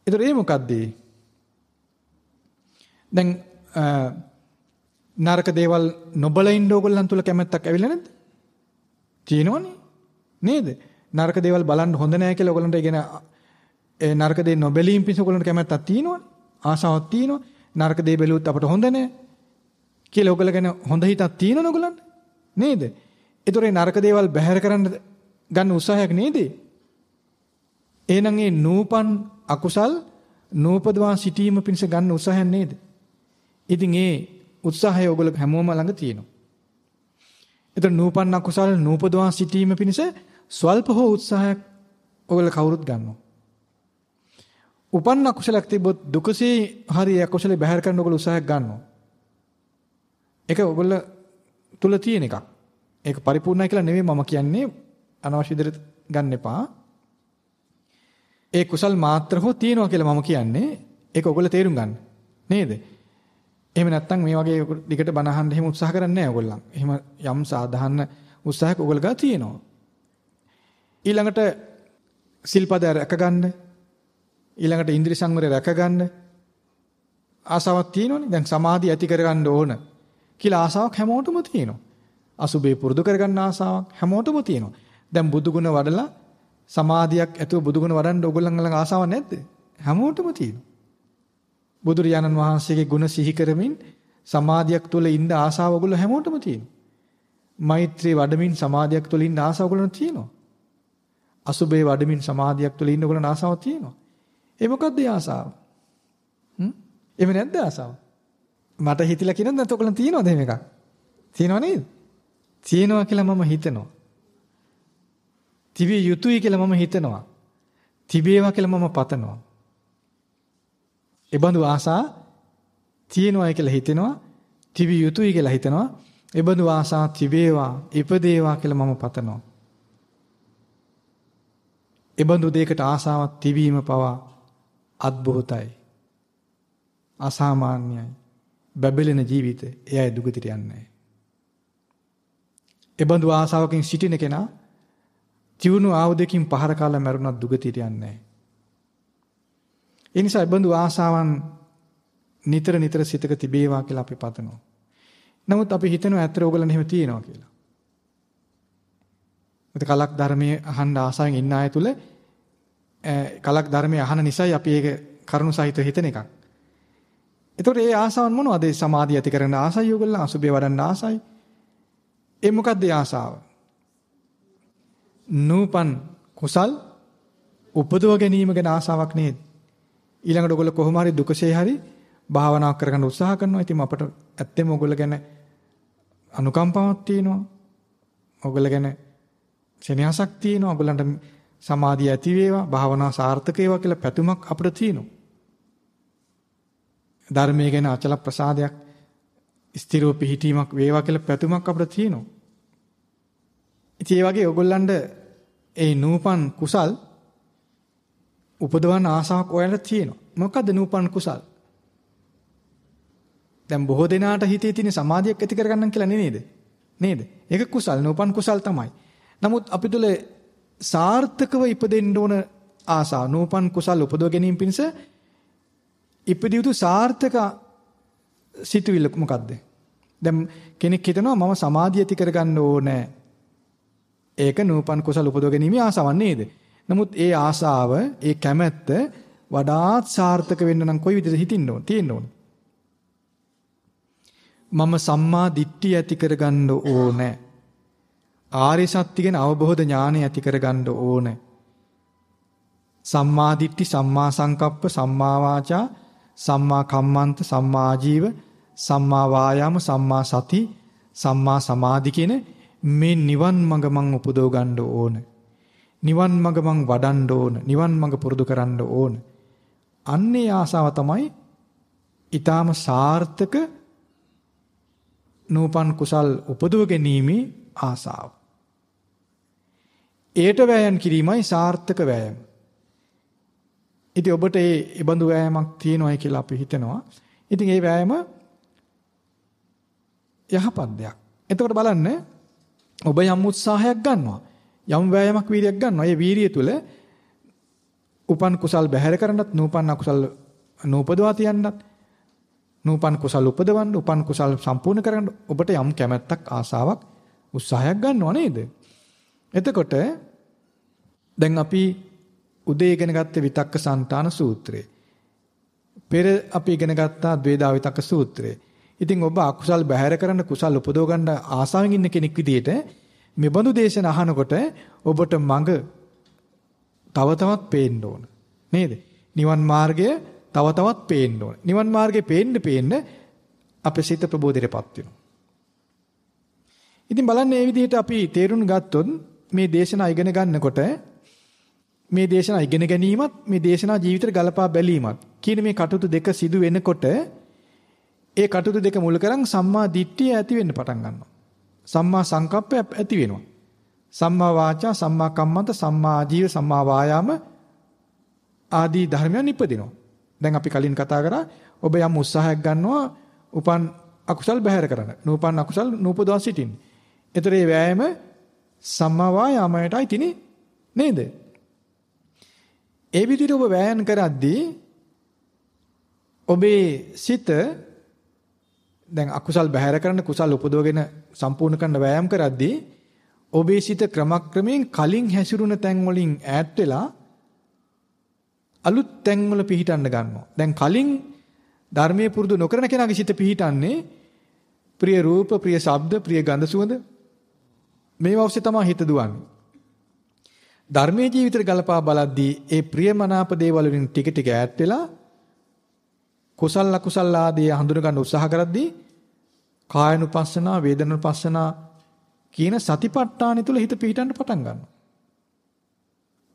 ඒතර ඒ මොකද්ද? දැන් නරක දේවල් නොබල ඉන්න ඕගොල්ලන් තුල කැමැත්තක් ඇවිල්ලා නැද්ද? තියෙනවනේ. නේද? නරක දේවල් බලන්න හොඳ නෑ කියලා ඔයගොල්ලන්ට ඉගෙන ඒ නරක දේ නොබැලීම් පිණිස ඔයගොල්ලන්ට කැමැත්තක් තියෙනවනේ. ආසාවක් තියෙනවා. නරක දේ බැලුවොත් අපට හොඳ නෑ කියලා ඔයගොල්ලෝ ගැන හොඳ හිතක් තියෙනවනේ ඔයගොල්ලන්ට. නේද? ඒතොර ඒ නරක දේවල් බැහැර කරන්න ගන්න උත්සාහයක් නේද? එහෙනම් ඒ නූපන් අකුසල් නූපදවා සිටීම පිණිස ගන්න උත්සාහයක් නේද? ඉතින් ඒ උත්සාහය ඔයගොල්ලෝ හැමෝම ළඟ තියෙනවා. ඒතර නූපන් අකුසල් නූපදවා සිටීම පිණිස ස්වල්ප හෝ උත්සාහයක් ඔයගොල්ලෝ කවුරුත් ගන්නවා. උපන් අකුසලයක් තිබ්බොත් දුකසේ හරි අකුසලේ බැහැර කරන්න ඔයගොල්ලෝ උත්සාහයක් ගන්නවා. ඒක ඔයගොල්ලෝ තුල තියෙන එකක්. ඒක පරිපූර්ණයි කියලා නෙවෙයි මම කියන්නේ අනවශ්‍ය විදිහට ගන්න එපා. ඒ කුසල් මාත්‍ර හෝ තියෙනවා කියලා මම කියන්නේ ඒක ඔයගොල්ලෝ තේරුම් ගන්න. නේද? එහෙම නැත්නම් මේ වගේ දිගට බණ අහන්න එහෙම උත්සාහ කරන්නේ නැහැ ඔයගොල්ලන්. එහෙම යම් සාධාරණ උත්සාහයක් ඔයගොල්ලෝ ගා තියෙනවා. ඊළඟට සිල්පද රැකගන්න ඊළඟට ඉන්ද්‍රිය සංවරය රැකගන්න ආසාවක් තියෙනවනේ. දැන් සමාධිය ඇති කරගන්න ඕන කියලා ආසාවක් හැමෝටම තියෙනවා. අසුබේ පුරුදු කරගන්න ආසාවක් හැමෝටම තියෙනවා. දැන් බුදුගුණ වඩලා සමාධියක් ඇතුව බුදුගුණ වඩන්න ඕගොල්ලන් ළඟ ආසාවක් නැද්ද? හැමෝටම තියෙනවා. බුදුරජාණන් වහන්සේගේ ගුණ සිහි කරමින් සමාධියක් තුළ ඉන්න ආසාව ඔයගොල්ලෝ හැමෝටම තියෙනවා. මෛත්‍රී වඩමින් සමාධියක් තුළ ඉන්න ආසාව ඔයගොල්ලෝ තියෙනවා. අසුබේ වඩමින් සමාධියක් තුළ ඉන්න ඔයගොල්ලෝ ආසාවක් තියෙනවා. ඒ මොකද්ද ඒ ආසාව? හ්ම්? එමෙ නැද්ද ආසාව? මට හිතිලා කියනද නැත්නම් ඔයගොල්ලෝ තියෙනවද එහෙම එකක්? තියෙනව නේද? තියෙනවා කියලා මම හිතනවා. තිබිය යුතුයි කියලා මම හිතනවා. තිබේවා කියලා මම පතනවා. ඒබඳු ආසා තියෙනවායි කියලා හිතෙනවා. තිබිය යුතුයි කියලා හිතනවා. ඒබඳු ආසා තිබේවා, ඉපදේවා කියලා මම පතනවා. ඒබඳු දෙයකට ආසාවක් තිබීම පවා අద్භූතයි. අසාමාන්‍යයි. බැබලෙන ජීවිත එයයි දුගතිට යන්නේ. ඒබඳු ආසාවකින් සිටින කෙනා ජීවුණු ආයුධකින් පහර කාලා මැරුණත් දුගතියට යන්නේ නැහැ. ඒ නිසා ඒබඳු ආසාවන් නිතර නිතර සිතක තිබේවා කියලා අපි පතනවා. නමුත් අපි හිතනවා ඇත්තට ඕගලන් එහෙම තියෙනවා කියලා. ඒත් කලක් ධර්මයේ අහන්න ආසාවෙන් ඉන්න අය තුල කලක් ධර්මයේ අහන නිසායි අපි ඒක කරුණු සහිත හිතන එකක්. එතකොට ඒ ආසාවන් මොනවද? සමාධිය ඇති කරන ආසයි ඕගොල්ලෝ අසුබේ වඩන්න ආසයි. ඒ මොකද්ද ආසාව? නූපන් කුසල් උපදව ගැනීම ගැන ආසාවක් නේද? ඊළඟට ඔයගොල්ලෝ කොහොම හරි දුකසේ හරි භාවනා කරගන්න උත්සාහ කරනවා. ඉතින් අපට ඇත්තෙම ඔයගොල්ලෝ ගැන අනුකම්පාවක් තියෙනවා. ඔයගොල්ලෝ ගැන සෙනෙහසක් තියෙනවා. ඔයගොල්ලන්ට සමාධිය ඇති වේවා, භාවනා සාර්ථක වේවා කියලා පැතුමක් අපිට තියෙනවා. ධර්මයේ ගැන අචල ප්‍රසාදයක් ස්ථිරව පිහිටීමක් වේවා කියලා පැතුමක් අපිට තියෙනවා. ඉතින් ඒ වගේ ඔයගොල්ලන්ට ඒ නූපන් කුසල් උපදවන්න ආසාවක් ඔයාලට තියෙනවා. මොකද්ද නූපන් කුසල්? දැන් බොහෝ දෙනාට හිතේ තියෙන සමාධියක් ඇති කරගන්න කියලා නේද? නේද? ඒක කුසල් නූපන් කුසල් තමයි. නමුත් අපි තුල සාර්ථකව ඉපදෙන්න ඕන ආසාව නූපන් කුසල් උපදව ගැනීම පිණිස ඉපදිය යුතු සාර්ථක සිතුවිල්ල මොකද්ද? දැන් කෙනෙක් හිතනවා මම සමාධිය ඇති කරගන්න ඕනේ. ඒක නූපන් කුසල උපදව ගැනීම ආසාවක් නේද? නමුත් ඒ ආසාව, ඒ කැමැත්ත වඩාත් සාර්ථක වෙන්න නම් කොයි විදිහට හිතින්න ඕන? තියෙන්න ඕන. මම සම්මා දිට්ඨිය ඇති කරගන්න ඕනේ. ආර්ය සත්‍ය ගැන අවබෝධ ඥානය ඇති කරගන්න ඕනේ. සම්මා දිට්ඨි, සම්මා සංකප්ප, සම්මා වාචා, සම්මා කම්මන්ත, සම්මා ආජීව, සම්මා වායාම, සම්මා සති, සම්මා සමාධි කියන මේ නිවන් මඟ මං උපදව ගන්න ඕන. නිවන් මඟ මං වඩන්න ඕන. නිවන් මඟ පුරුදු කරන්න ඕන. අන්නේ ආසාව තමයි ඊටාම සාර්ථක නූපන් කුසල් උපදව ගැනීමේ ආසාව. ඒට වෑයම් කිරීමයි සාර්ථක වෑයම. ඉතින් ඔබට ඒ ඉබඳු වෑයමක් තියෙනවායි කියලා අපි හිතනවා. ඉතින් ඒ වෑයම යහපත් දෙයක්. එතකොට බලන්න ඔබ යම් උත්සාහයක් ගන්නවා. යම් වෑයමක් වීරියක් ගන්නවා. ඒ වීරිය තුල උපන් කුසල් බැහැර කරන්නත් නූපන් අකුසල් නූපදවා තියන්නත් නූපන් කුසල් උපදවන්න උපන් කුසල් සම්පූර්ණ කරගන්න ඔබට යම් කැමැත්තක් ආසාවක් උත්සාහයක් ගන්නව නේද? එතකොට දැන් අපි උදේ ඉගෙන ගත්ත විතක්ක සන්තාන සූත්‍රය. පෙර අපි ඉගෙන ගත්තා ද්වේදා විතක්ක සූත්‍රය. ඉතින් ඔබ අකුසල් බැහැර කරන්න කුසල් උපදව ගන්න ආසාවෙන් ඉන්න කෙනෙක් විදිහට මේ බඳු දේශන අහනකොට ඔබට මඟ තව තවත් පේන්න ඕන. නේද? නිවන් මාර්ගය තව තවත් පේන්න ඕන. නිවන් මාර්ගේ පේන්න පේන්න අපේ සිත ප්‍රබෝධයටපත් වෙනවා. ඉතින් බලන්න මේ විදිහට අපි තේරුම් ගත්තොත් මේ දේශනා ඉගෙන ගන්නකොට මේ දේශනා ඉගෙන ගැනීමත් මේ දේශනා ජීවිතේට ගලපා බැලීමත් කියන මේ කටයුතු දෙක සිදු වෙනකොට ඒ කටයුතු දෙක මුල් කරන් සම්මා දිට්ඨිය ඇති වෙන්න පටන් ගන්නවා. සම්මා සංකප්පය ඇති වෙනවා. සම්මා වාචා, සම්මා කම්මන්ත, සම්මා ආජීව, සම්මා වායාම ආදී ධර්මයන් ඉපදිනවා. දැන් අපි කලින් කතා කරා ඔබ යම් උත්සාහයක් ගන්නවා උපන් අකුසල් බැහැර කරන්න. නූපන් අකුසල් නූපදවා සිටින්න. ඒතර මේ වෑයම සම්මා වායාමයටයි තිනේ නේද? ඒ විදිහට ඔබ වෑයම් කරද්දී ඔබේ සිත දැන් අකුසල් බැහැර කරන්න කුසල් උපදවගෙන සම්පූර්ණ කරන්න වෑයම් කරද්දී ඔබේ සිත ක්‍රමක්‍රමයෙන් කලින් හැසිරුණ තැන් වලින් ඈත් වෙලා අලුත් තැන් වල පිහිටන්න ගන්නවා. දැන් කලින් ධර්මයේ පුරුදු නොකරන කෙනාගේ සිත පිහිටන්නේ ප්‍රිය රූප, ප්‍රිය ශබ්ද, ප්‍රිය ගන්ධ සුවඳ මේවා ඔස්සේ තමයි හිත දුවන්නේ. ධර්මයේ ජීවිතේ ගලපා බලද්දී ඒ ප්‍රියමනාප දේවල් වලින් ටික ටික ඈත් වෙලා කුසල අකුසල ආදී හඳුන ගන්න උත්සාහ කරද්දී කායනුපස්සනා, වේදනුපස්සනා කියන සතිපට්ඨානෙ තුල හිත පිහිටන්න පටන් ගන්නවා.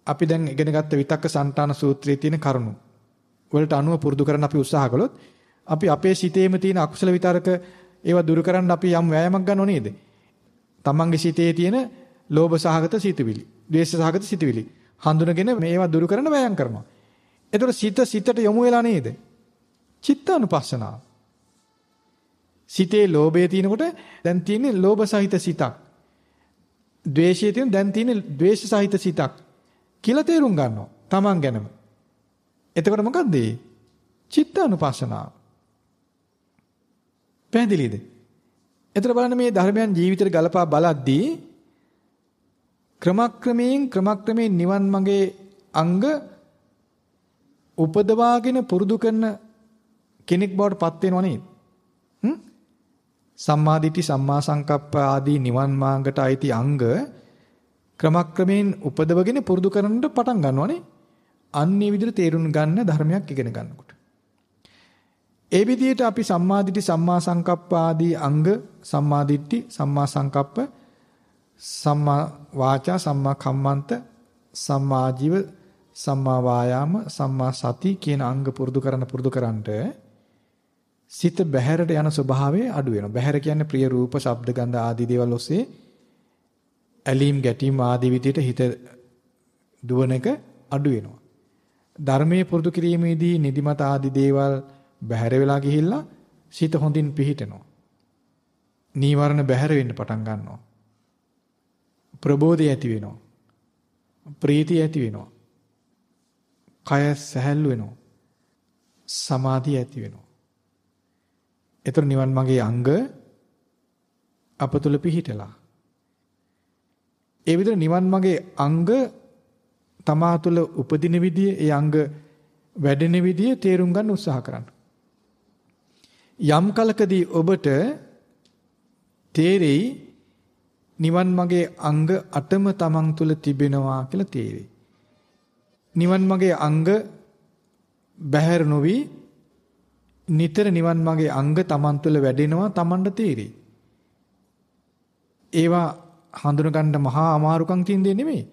අපි දැන් ඉගෙන ගත්ත විතක්ක සන්තාන සූත්‍රයේ තියෙන කරුණු වලට අනුව පුරුදු කරන්න අපි උත්සාහ කළොත් අපි අපේ සිතේම තියෙන අකුසල විතරක ඒවා දුරු කරන්න අපි යම් වෑයමක් ගන්නව නේද? තමන්ගේ සිතේ තියෙන ලෝභ සහගත සිතුවිලි, ද්වේෂ සහගත සිතුවිලි හඳුනගෙන මේවා දුරු කරන්න වෑයම් කරනවා. එතකොට සිත සිතට යොමු වෙලා නේද? චිත්තානුපස්සනාව. සිතේ ලෝභය තියෙනකොට දැන් තියෙන්නේ ලෝභ සහිත සිතක්. ද්වේෂය තියෙන දැන් තියෙන්නේ ද්වේෂ සහිත සිතක් කියලා තේරුම් ගන්නවා. Taman ගැනම. එතකොට මොකද්ද? චිත්තානුපස්සනාව. පැහැදිලිද? එතකොට බලන්න මේ ධර්මයන් ජීවිතේට ගලපා බලද්දී ක්‍රමක්‍රමයෙන් ක්‍රමක්‍රමයෙන් නිවන් මගේ අංග උපදවාගෙන පුරුදු කරන කෙනෙක් බවට පත් වෙනව නේද? හ්ම්? සම්මාදිට්ඨි සම්මා සංකප්ප ආදී නිවන් මාර්ගට අයිති අංග ක්‍රමක්‍රමයෙන් උපදවගෙන පුරුදු කරන්නට පටන් ගන්නවනේ. අන්නේ විදිහට තේරුම් ගන්න ධර්මයක් ඉගෙන ගන්නකොට. ඒ විදිහට අපි සම්මාදිට්ඨි සම්මා සංකප්ප ආදී අංග සම්මාදිට්ඨි සම්මා සංකප්ප සම්මා වාචා සම්මා කම්මන්ත සම්මා ජීව සම්මා වායාම සම්මා සති කියන අංග පුරුදු කරන පුරුදු කරන්නට සිත බහැරට යන ස්වභාවය අඩු වෙනවා. බහැර කියන්නේ ප්‍රිය රූප, ශබ්ද, ගන්ධ ආදී දේවල් ඔස්සේ ඇලීම් ගැටීම් ආදී විදිහට හිත දුවන එක අඩු වෙනවා. ධර්මයේ පුරුදු කිරීමේදී නිදිමත ආදී දේවල් බැහැර වෙලා ගිහිල්ලා සිත හොඳින් පිහිටනවා. නීවරණ බැහැර වෙන්න පටන් ගන්නවා. ප්‍රබෝධය ඇති වෙනවා. ප්‍රීතිය ඇති වෙනවා. කය සැහැල්ලු වෙනවා. සමාධිය ඇති වෙනවා. ඒතර නිවන් මාගේ අංග අප තුල පිහිටලා. ඒ විදිහට නිවන් මාගේ අංග තමා තුළ උපදින විදිය ඒ අංග වැඩෙන විදිය තේරුම් ගන්න උත්සාහ කරන්න. යම් කලකදී ඔබට තේරෙයි නිවන් මගේ අංග 8ම තමන් තුළ තිබෙනවා කියලා තේරෙයි. නිවන් මගේ අංග බැහැර නොවි නිතර නිවන් මගේ අංග තමන් තුළ වැඩෙනවා තමන්ට තේරෙයි. ඒවා හඳුන ගන්න මහා අමාරුකම් තියෙන දේ නෙමෙයි.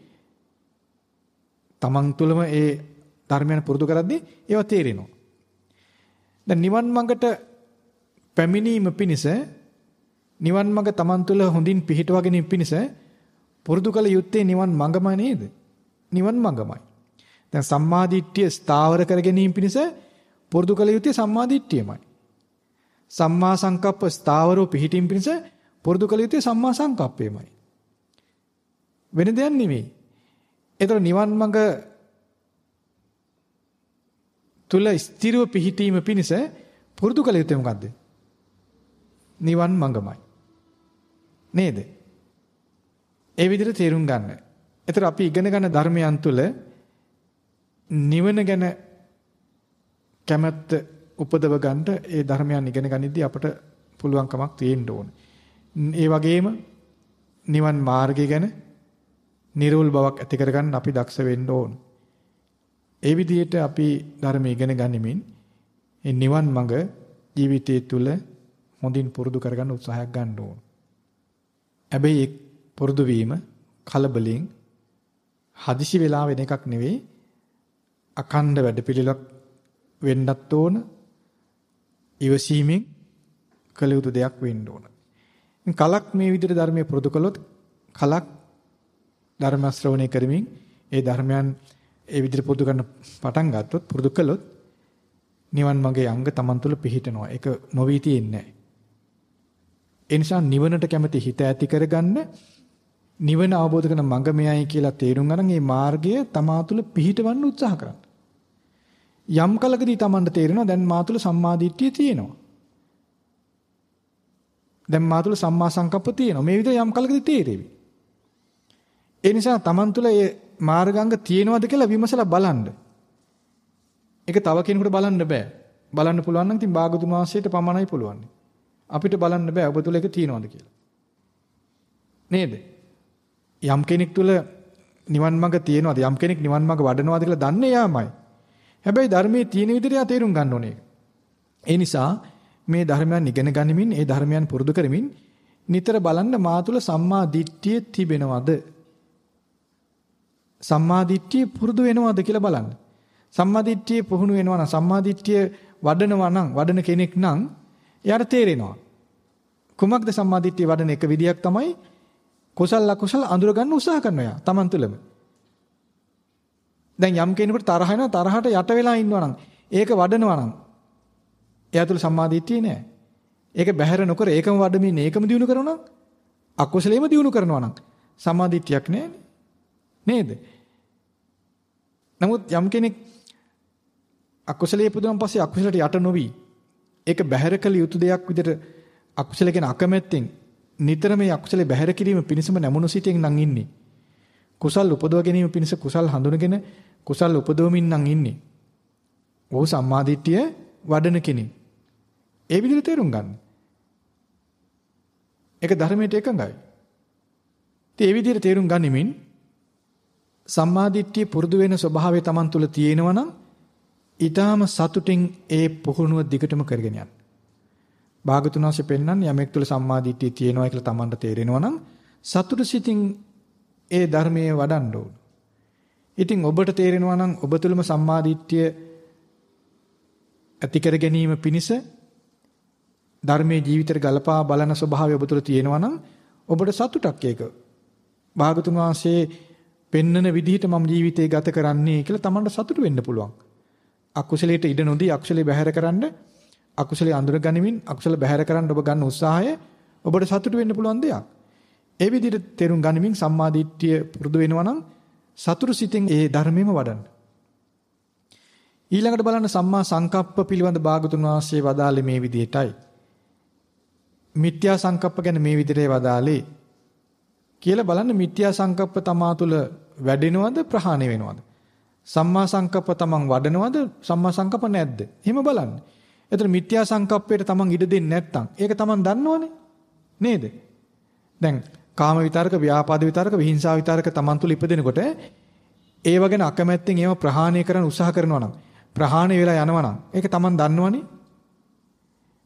තමන් තුළම ඒ ධර්මයන් පුරුදු කරද්දී ඒවා තේරෙනවා. දැන් නිවන් මඟට පැමිණීම පිණිස නිවන් මඟ තමන් තුළ හොඳින් පිහිටවා ගැනීම පිණිස පුරුදු කළ යුත්තේ නිවන් මඟම නේද? නිවන් මඟමයි. දැන් සම්මාදිට්ඨිය ස්ථාවර කර ගැනීම පිණිස පුරුදු කළ යුත්තේ සම්මාදිට්ඨියමයි. සම්මා සංකප්ප ස්ථාවරව පිහිටීම පිණිස පුරුදු කළ යුත්තේ සම්මා සංකප්පයමයි. වෙන දෙයක් නෙමෙයි. ඒතර නිවන් මඟ තුල ස්ථිරව පිහිටීම පිණිස පුරුදු කළ යුත්තේ මොකද්ද? නිවන් මඟමයි. නේද? ඒ විදිහට තේරුම් ගන්න. ඒතර අපි ඉගෙන ගන්න ධර්මයන් තුල නිවන ගැන කැමැත්ත උපදව ගන්නට ඒ ධර්මයන් ඉගෙන ගනිද්දී අපට පුළුවන්කමක් තියෙන්න ඕනේ. ඒ වගේම නිවන් මාර්ගය ගැන නිර්වෘල් බවක් ඇති කරගන්න අපි දක්ෂ වෙන්න ඕන. ඒ විදිහට අපි ධර්ම ඉගෙන ගනිමින් මේ නිවන් මඟ ජීවිතය තුළ හොඳින් පුරුදු කරගන්න උත්සාහයක් ගන්න ඕන. හැබැයි පුරුදු වීම කලබලෙන් හදිසි වෙලා වෙන එකක් නෙවෙයි අකණ්ඩ වැඩපිළිවෙලක් වෙන්නත් ඕන ඉවසීමෙන් කළ යුතු දෙයක් වෙන්න ඕන. කලක් මේ විදිහට ධර්මයේ පුරුදු කළොත් කලක් ධර්ම ශ්‍රවණය කරමින් ඒ ධර්මයන් ඒ විදිහට පුරුදු කරන පටන් ගත්තොත් පුරුදු කළොත් නිවන් මගේ අංග Taman තුල පිහිටනවා. ඒක නොවී තියෙන්නේ නැහැ. ඒ නිසා නිවනට කැමති හිත ඇති කරගන්න නිවන අවබෝධ කරන මඟ මෙයයි කියලා තේරුම් ගන්න මේ මාර්ගය තමා තුළ පිහිටවන්න උත්සාහ කරන්න. යම් කලකදී Tamanට තේරෙනවා දැන් මා තුළ සම්මාදිට්ඨිය තියෙනවා. දැන් මා තුළ සම්මා සංකප්ප තියෙනවා. මේ විදිහ යම් කලකදී තේරෙවි. ඒ නිසා Taman තුළ මේ මාර්ගාංග තියෙනවද කියලා විමසලා බලන්න. ඒක තව කෙනෙකුට බලන්න බෑ. බලන්න පුළුවන් නම් ඉතින් භාගතුන් වහන්සේට පමණයි පුළුවන්. අපිට බලන්න බෑ ඔබ තුල ඒක තියෙනවද කියලා. නේද? යම් කෙනෙක් තුල නිවන් මඟ තියෙනවද යම් කෙනෙක් නිවන් මඟ වඩනවද කියලා දන්නේ යාමයි. හැබැයි ධර්මයේ තියෙන විදිහට යා තේරුම් ගන්න ඕනේ. ඒ නිසා මේ ධර්මයන් ඉගෙන ගනිමින් ඒ ධර්මයන් පුරුදු කරමින් නිතර බලන්න මා තුල සම්මා දිට්ඨිය තිබෙනවද? සම්මා දිට්ඨිය පුරුදු වෙනවද කියලා බලන්න. සම්මා දිට්ඨිය පුහුණු වෙනවා නම් සම්මා දිට්ඨිය වඩනවා නම් වඩන කෙනෙක් නම් එයාට තේරෙනවා. කුමක්ද සම්මා දිට්ඨිය වඩන එක විදියක් තමයි කුසල අකුසල අඳුර ගන්න උත්සාහ කරනවා යා Taman තුලම. දැන් යම් කෙනෙකුට තරහ වෙනවා තරහට යට වෙලා ඉන්නවා නම් ඒක වඩනවා නම් එයා තුල සම්මාදිට්ඨිය නෑ. ඒක බැහැර නොකර ඒකම වඩමින් ඒකම දිනු කරනවා නම් අකුසලෙම දිනු කරනවා නම් සම්මාදිට්ඨියක් නෑනේ. නේද? නමුත් යම් කෙනෙක් අකුසලයේ පුදුම පස්සේ අකුසලට යට නොවි ඒක බැහැර කළ යුතු දෙයක් විදිහට අකුසල ගැන අකමැත්තෙන් නිතර මේ අකුසලේ බැහැර කිරීම පිණිසම නැමුණු සිටින් නම් ඉන්නේ. කුසල් උපදව ගැනීම පිණිස කුසල් හඳුනගෙන කුසල් උපදවමින් නම් ඉන්නේ. ඔහු සම්මාදිට්ඨිය වඩන කෙනෙක්. ඒ විදිහට තේරුම් ගන්න. ඒක ධර්මයට එකඟයි. ඉතින් ඒ විදිහට තේරුම් ගනිමින් සම්මාදිට්ඨිය පුරුදු වෙන ස්වභාවය Taman තුල තියෙනවා නම් ඊටාම සතුටින් ඒ පුහුණුව දිගටම කරගෙන යන්න. භාගතුන් වහන්සේ පෙන්වන්නේ යමෙක් තුල සම්මාදිට්ඨිය තියෙනවා කියලා Tamanට තේරෙනවා නම් සතුට සිතින් ඒ ධර්මයේ වඩන්න ඕන. ඉතින් ඔබට තේරෙනවා නම් ඔබ තුළම සම්මාදිට්ඨිය ඇති කර ගැනීම පිණිස ධර්මයේ ජීවිතයට ගලපා බලන ස්වභාවය ඔබ තුළ තියෙනවා නම් ඔබට සතුටක් ඒක. භාගතුන් වහන්සේ පෙන්නන විදිහට මම ජීවිතය ගත කරන්නේ කියලා Tamanට සතුට වෙන්න පුළුවන්. අකුසලයට ඉඩ නොදී අකුසලේ බැහැර කරන්න අකුසලේ අඳුර ගනිමින් අකුසල බැහැර කරන්න ඔබ ගන්න උත්සාහය ඔබට සතුට වෙන්න පුළුවන් දෙයක්. ඒ විදිහට තේරුම් ගනිමින් සම්මාදිට්ඨිය පුරුදු වෙනවා නම් සතුරු සිතින් ඒ ධර්මෙම වඩන්න. ඊළඟට බලන්න සම්මා සංකප්ප පිළිබඳ භාගතුන් වහන්සේ වදාළේ මේ විදිහටයි. මිත්‍යා සංකප්ප ගැන මේ විදිහටයි වදාළේ. කියලා බලන්න මිත්‍යා සංකප්ප තමා තුළ වැඩෙනවද ප්‍රහාණය වෙනවද? සම්මා සංකප්ප තමන් වඩනවද සම්මා සංකප්ප නැද්ද? එහෙම බලන්න. එතන මිත්‍යා සංකප්පයට තමන් ඉඩ දෙන්නේ නැත්නම් ඒක තමන් දන්නවනේ. නේද? දැන් කාම විතරක, ව්‍යාපාද විතරක, විහිංසාව විතරක Taman තුල ඉපදෙනකොට ඒව ගැන අකමැත්තෙන් ඒව ප්‍රහාණය කරන්න උත්සාහ කරනවා නම් ප්‍රහාණය වෙලා යනවා නම් ඒක Taman දන්නවනේ.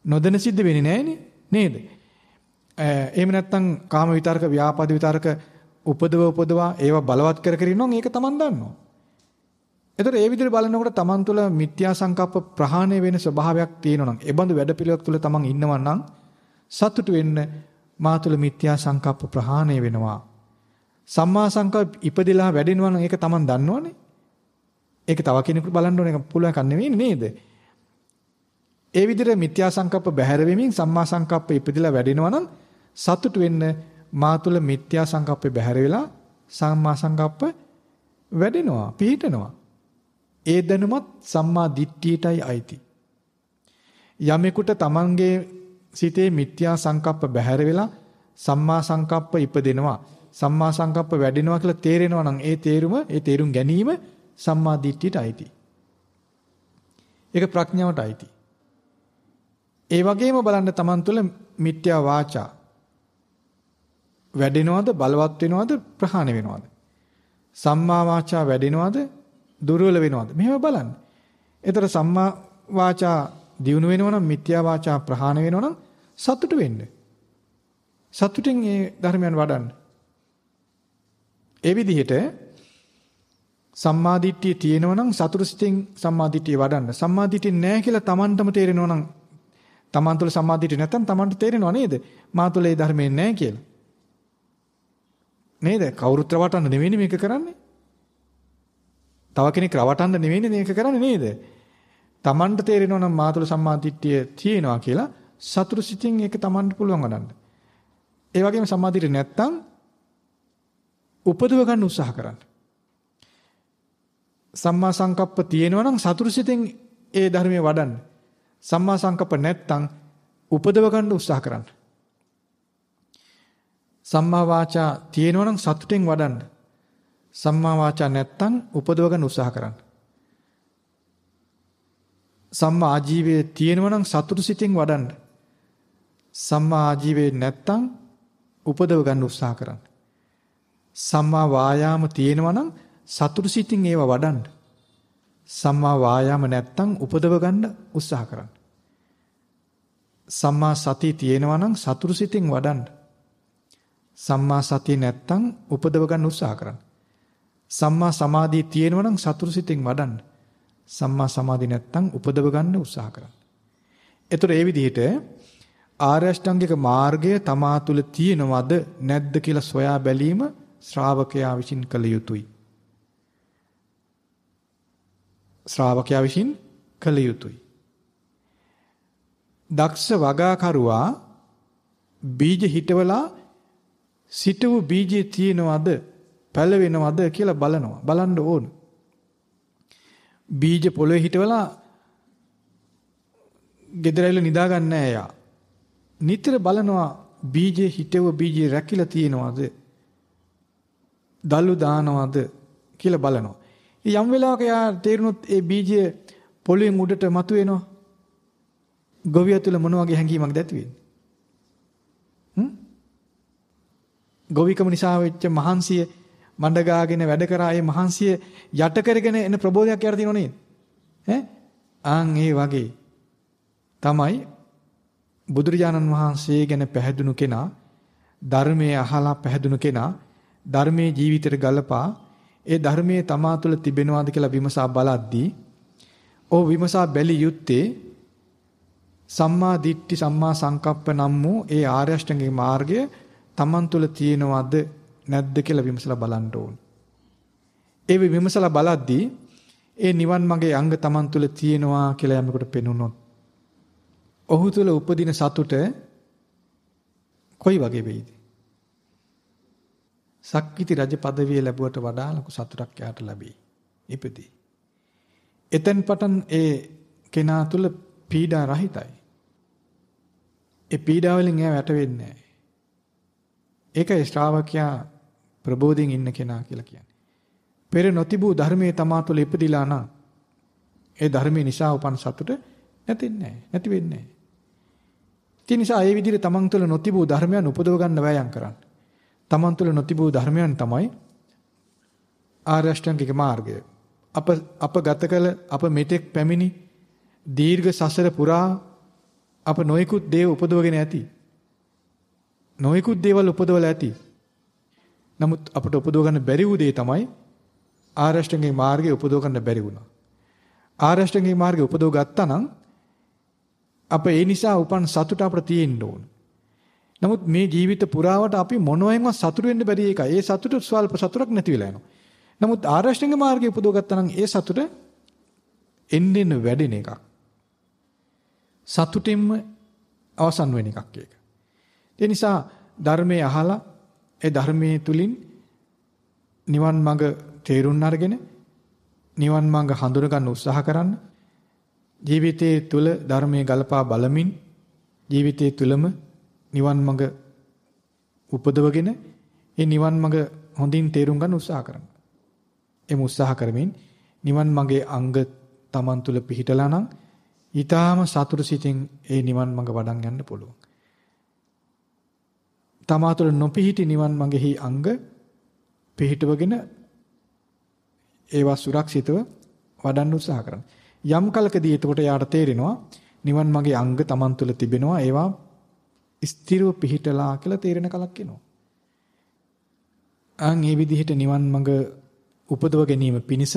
නොදැන සිද්ධ වෙන්නේ නැහනේ නේද? එහෙම නැත්නම් කාම විතරක, ව්‍යාපාද විතරක උපදව උපදවා ඒව බලවත් කර කර ඉන්නවා ඒක Taman දන්නවා. එතකොට ඒ විදිහට බලනකොට Taman තුල මිත්‍යා සංකප්ප ප්‍රහාණය වෙන ස්වභාවයක් තියෙනවා නම් ඒ බඳු වැඩපිළිවෙලක් තුල Taman ඉන්නවා නම් සතුටු වෙන්න මා තුළ මිත්‍යා සංකප්ප ප්‍රහාණය වෙනවා. සම්මා සංකප්ප ඉපදෙලා වැඩෙනවා නම් ඒක Taman දන්නවනේ. ඒක තව කෙනෙකුට බලන්න ඕන එක පුළුවන් කන්නේ නෙවෙයි නේද? ඒ විදිහට මිත්‍යා සංකප්ප බැහැර වෙමින් සම්මා සංකප්ප ඉපදෙලා වැඩෙනවා නම් සතුට වෙන්න මා තුළ මිත්‍යා සංකප්පේ බැහැර වෙලා සම්මා සංකප්ප වැඩෙනවා පිහිටනවා. ඒ දැනුමත් සම්මා දිට්ඨියටයි අයිති. යමෙකුට තමන්ගේ සිතේ මිත්‍යා සංකප්ප බැහැර වෙලා සම්මා සංකප්ප ඉපදෙනවා. සම්මා සංකප්ප වැඩෙනවා කියලා තේරෙනවා නම් ඒ තේරුම ඒ තේරුම් ගැනීම සම්මා දිට්ඨියට අයිති. ඒක ප්‍රඥාවට අයිති. ඒ වගේම බලන්න Taman තුළ මිත්‍යා වාචා වැඩෙනවද බලවත් වෙනවද ප්‍රහාණය වෙනවද? සම්මා වාචා වැඩෙනවද දුර්වල වෙනවද? මෙහෙම බලන්න. ඒතර සම්මා වාචා දියුණු වෙනවා නම් මිත්‍යා වාචා ප්‍රහාණය වෙනවා නම් සතුට වෙන්න. සතුටින් ඒ ධර්මයන් වඩන්න. ඒ විදිහට සම්මාදිට්ඨිය තියෙනවා නම් සතුට සිතින් සම්මාදිට්ඨිය වඩන්න. සම්මාදිට්ඨිය නැහැ කියලා Tamanටම තේරෙනවා නම් තමන් තුළ සමාධියට නැත්තම් තමන්ට තේරෙනව නේද? මා තුළ ඒ ධර්මයෙන් නැහැ කියලා. නේද? කවුරුත් රවටන්න නෙවෙයි මේක කරන්නේ. තව කෙනෙක් රවටන්න නෙවෙයි මේක කරන්නේ නේද? තමන්ට තේරෙනවා නම් මා තුළ සම්මාදිට්ඨිය තියෙනවා කියලා සතුරු සිතින් ඒක තමන්ට පුළුවන් වඩන්න. ඒ වගේම සම්මාදිට්ඨිය නැත්තම් උපදව ගන්න උත්සාහ කරන්න. සම්මා සංකප්ප තියෙනවා නම් සතුරු සිතින් ඒ ධර්මයේ වඩන්න. සම්මා සංකප්ප නැත්තම් උපදව ගන්න උත්සාහ කරන්න. සම්මා වාචා තියෙනවා නම් සතුටෙන් වඩන්න. සම්මා වාචා නැත්තම් උපදව ගන්න උත්සාහ කරන්න. සම්මා ආජීවයේ තියෙනවා නම් සතුටු සිතින් වඩන්න. සම්මා ආජීවයේ නැත්තම් උපදව ගන්න උත්සාහ කරන්න. සම්මා වායාම තියෙනවා නම් සතුටු සිතින් ඒව වඩන්න. සම්මා වායාම නැත්තම් උපදව ගන්න උත්සාහ කරන්න. සම්මා සතිය තියෙනවා නම් සතුටු සිතින් වඩන්න. සම්මා සතිය නැත්තම් උපදව ගන්න උත්සාහ කරන්න. සම්මා සමාධිය තියෙනවා නම් සතුටු සිතින් වඩන්න. සම්මා සමාධි නැත්තම් උපදව ගන්න උත්සාහ කරන්න. එතකොට ඒ විදිහට ආර්ය අෂ්ටාංගික මාර්ගය තමා තුළ තියෙනවද නැද්ද කියලා සොයා බැලීම ශ්‍රාවකයා විසින් කළ යුතුයි. ශ්‍රාවකයා විසින් කළ යුතුයි. දක්ෂ වගාකරුවා බීජ හිටවලා සිටවු බීජේ තියෙනවද පැලවෙනවද කියලා බලනවා. බලන්න ඕන. බීජ පොළවේ හිටවලා ගෙදරයිල නිදා ගන්න එයා. නිතර බලනවා බීජේ හිටව බීජේ රැකිලා තියෙනවද? දලු දානවද කියලා බලනවා. යම් වෙලාවක යා තේරුනොත් ඒ බීජය පොළවේ උඩට මතුවෙනවා. ගොවිය තුල මොන වගේ හැඟීමක්ද ඇති වෙන්නේ? හ්ම්? ගොවිකම නිසා වෙච්ච මහන්සිය මණ්ඩ ගාගෙන වැඩ කරා ඒ මහන්සිය යට කරගෙන එන ප්‍රබෝධයක් යට තියෙනව නේද? ඈ? ආන් ඒ වගේ තමයි බුදුරජාණන් වහන්සේ ගැන පැහැදුණු කෙනා ධර්මයේ අහලා පැහැදුණු කෙනා ධර්මයේ ජීවිතයට ගලපා ඒ ධර්මයේ තමා තුළ තිබෙනවාද කියලා විමසා බලද්දී ਉਹ විමසා බැලිය යුත්තේ සම්මා දිට්ඨි සම්මා සංකප්ප නම් වූ ඒ ආර්ය අෂ්ටාංගික මාර්ගය තමන් තුළ තියෙනවද නැද්ද කියලා විමසලා බලන්න ඕන. ඒ විමසලා බලද්දී ඒ නිවන් මාගේ අංග තමන් තුළ තියෙනවා කියලා යමකට පෙනුනොත් ඔහු තුළ උපදින සතුට කොයි වගේ වෙයිද? සක්විති රජ পদවිය ලැබුවට වඩා ලොකු සතුටක් යාට ලැබෙයි. ඉපදී. එතෙන් පටන් ඒ කෙනා තුළ පීඩා රහිතයි. ඒ පීඩා වලින් එයා වැටෙන්නේ නැහැ. ඒකයි ශ්‍රාවකයා ප්‍රබෝධින් ඉන්න කෙනා කියලා කියන්නේ. පෙර නොතිබූ ධර්මයේ තමා තුළ ඉපදිලා නම් ඒ ධර්මයේ නිසා උපන් සතුට නැතින්නේ නැහැ. නැති වෙන්නේ නැහැ. ඒ නිසා ඒ විදිහට තමන් තුළ නොතිබූ ධර්මයන් උපදව ගන්න වෑයම් කරන්න. තමන් තුළ නොතිබූ ධර්මයන් තමයි ආර්ය අෂ්ටාංගික මාර්ගය. අප අප ගත කළ අප මෙතෙක් පැමිණි දීර්ඝ සසර පුරා අප නොයෙකුත් දේව උපදවගෙන ඇති. නොයෙකුත් දේවල් උපදවලා ඇති. නමුත් අපට උපදව ගන්න බැරි වූ දේ තමයි ආරෂ්ඨංගේ මාර්ගය උපදව ගන්න බැරි වුණා. ආරෂ්ඨංගේ මාර්ගය උපදව ගත්තා නම් අප ඒ නිසා උපන් සතුට අපට තියෙන්න ඕන. නමුත් මේ ජීවිත පුරාවට අපි මොනවෙන්වත් සතුට වෙන්න බැරි එකයි. ඒ සතුට ස්වල්ප සතුටක් නැති වෙලා යනවා. නමුත් ආරෂ්ඨංග මාර්ගය උපදව ගත්තා නම් ඒ සතුට එන්නෙන් වැඩෙන එකක්. සතුටින්ම අවසන් වෙන එකක් ඒක. ඒ නිසා ධර්මයේ අහලා ඒ ධර්මයේ තුලින් නිවන් මඟ තේරුම් අරගෙන නිවන් මඟ හඳුන ගන්න උත්සාහ කරන්න ජීවිතයේ තුල ධර්මයේ ගලපා බලමින් ජීවිතයේ තුලම නිවන් මඟ උපදවගෙන ඒ නිවන් මඟ හොඳින් තේරුම් ගන්න උත්සාහ කරන්න. එමු උත්සාහ කරමින් නිවන් මඟේ අංග Taman තුල පිහිටලා නම් ඊටාම සතුට සිතින් ඒ නිවන් මඟ වඩන් යන්න පුළුවන්. තමා තුළ නොපිහිටි නිවන් මඟෙහි අංග පිහිටවගෙන ඒවා සුරක්ෂිතව වඩන්න උත්සාහ කරන්න. යම් කලකදී එතකොට යාට තේරෙනවා නිවන් මගේ අංග Taman තුල තිබෙනවා ඒවා ස්ථිරව පිහිටලා කියලා තේරෙන කලක් එනවා. අන් මේ විදිහට නිවන් මඟ උපදව ගැනීම පිණිස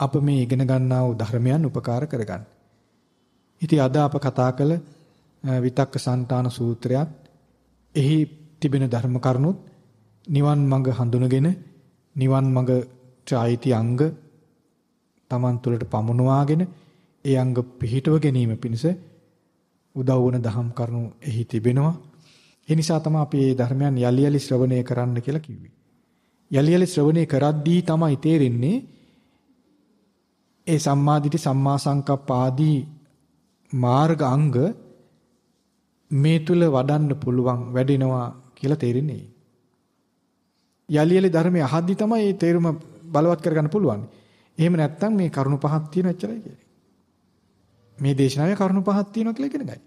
අප මේ ඉගෙන ගන්නා වූ ධර්මයන් උපකාර කරගන්න. ඉතින් අද අප කතා කළ විතක්ක සන්තාන සූත්‍රයත් එහි තිබෙන ධර්ම කරුණුත් නිවන් මඟ හඳුනගෙන නිවන් මඟට අයිති අංග Taman තුලට පමුණවාගෙන ඒ අංග පිහිටව ගැනීම පිණිස උදව් වන දහම් කරුණු එහි තිබෙනවා. ඒ නිසා තමයි අපි මේ ධර්මයන් යලි යලි ශ්‍රවණය කරන්න කියලා කිව්වේ. යලි යලි ශ්‍රවණය කරද්දී තමයි තේරෙන්නේ ඒ සම්මාදිටි සම්මා සංකප්ප ආදී මාර්ග අංග මේ තුල වඩන්න පුළුවන් වැඩෙනවා කියලා තේරෙන්නේ. යලි යලි ධර්මයේ අහද්දි තමයි මේ තේරුම බලවත් කරගන්න පුළුවන්. එහෙම නැත්නම් මේ කරුණු පහක් තියෙන එච්චරයි කියන්නේ. මේ දේශනාවේ කරුණු පහක් තියෙනවා කියලා ඉගෙන ගන්න.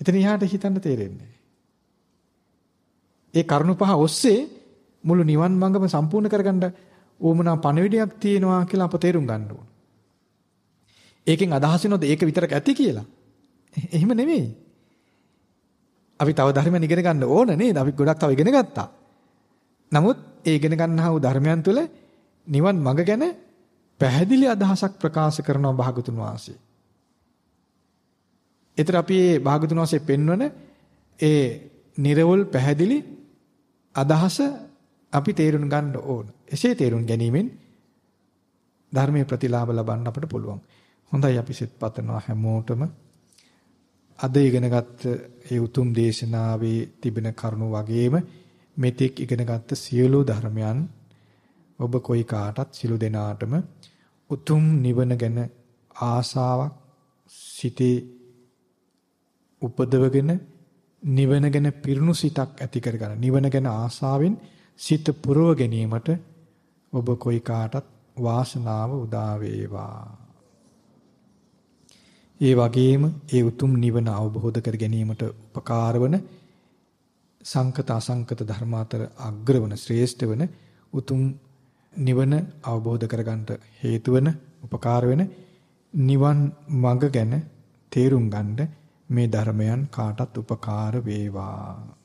එතන ඉහාට හිතන්න තේරෙන්නේ. ඒ කරුණු පහ ඔස්සේ මුළු නිවන් මඟම සම්පූර්ණ කරගන්න ඕමනා පණවිඩයක් තියෙනවා කියලා අප තේරුම් ගන්න ඕන. ඒකෙන් අදහස් වෙනවද ඒක විතරක් ඇති කියලා? එහෙම නෙමෙයි. අපි තව ධර්මයන් ඉගෙන ගන්න ඕන නේද? අපි ගොඩක් තව ඉගෙන ගත්තා. නමුත් ඒ ඉගෙන ගන්නා වූ ධර්මයන් තුළ නිවන් මඟ ගැන පැහැදිලි අදහසක් ප්‍රකාශ කරනවා භාගතුන් වහන්සේ. ඒතර අපි මේ භාගතුන් වහන්සේ පෙන්වන ඒ නිර්වල් පැහැදිලි අදහස අපි තේරුම් ගන්න ඕන. එසේ තේරුම් ගැනීමෙන් ධර්මයේ ප්‍රතිලාභ ලබන්න අපට පුළුවන්. හොඳයි අපි සිත පතනවා හැමෝටම අද ඉගෙනගත්ත ඒ උතුම් දේශනාවේ තිබෙන කරුණු වගේම මෙතෙක් ඉගෙනගත්ත සියලු ධර්මයන් ඔබ කොයි කාටත් සිළු දෙනාටම උතුම් නිවන ගැන ආසාවක් සිටේ උපදවගෙන නිවන ගැන පිරුණු සිතක් ඇති කරගන්න. නිවන ගැන ආසාවෙන් සිත පුරව ගැනීමට ඔබ කොයි කාටත් වාසනාව උදා වේවා. ඒ වගේම ඒ උතුම් නිවන අවබෝධ කර ගැනීමට උපකාර වන සංකත අසංකත ධර්ම අතර අග්‍රවන ශ්‍රේෂ්ඨ වන උතුම් නිවන අවබෝධ කරගන්නට හේතු වෙන උපකාර වෙන නිවන් මඟ ගැන තේරුම් ගන්න මේ ධර්මයන් කාටත් උපකාර වේවා.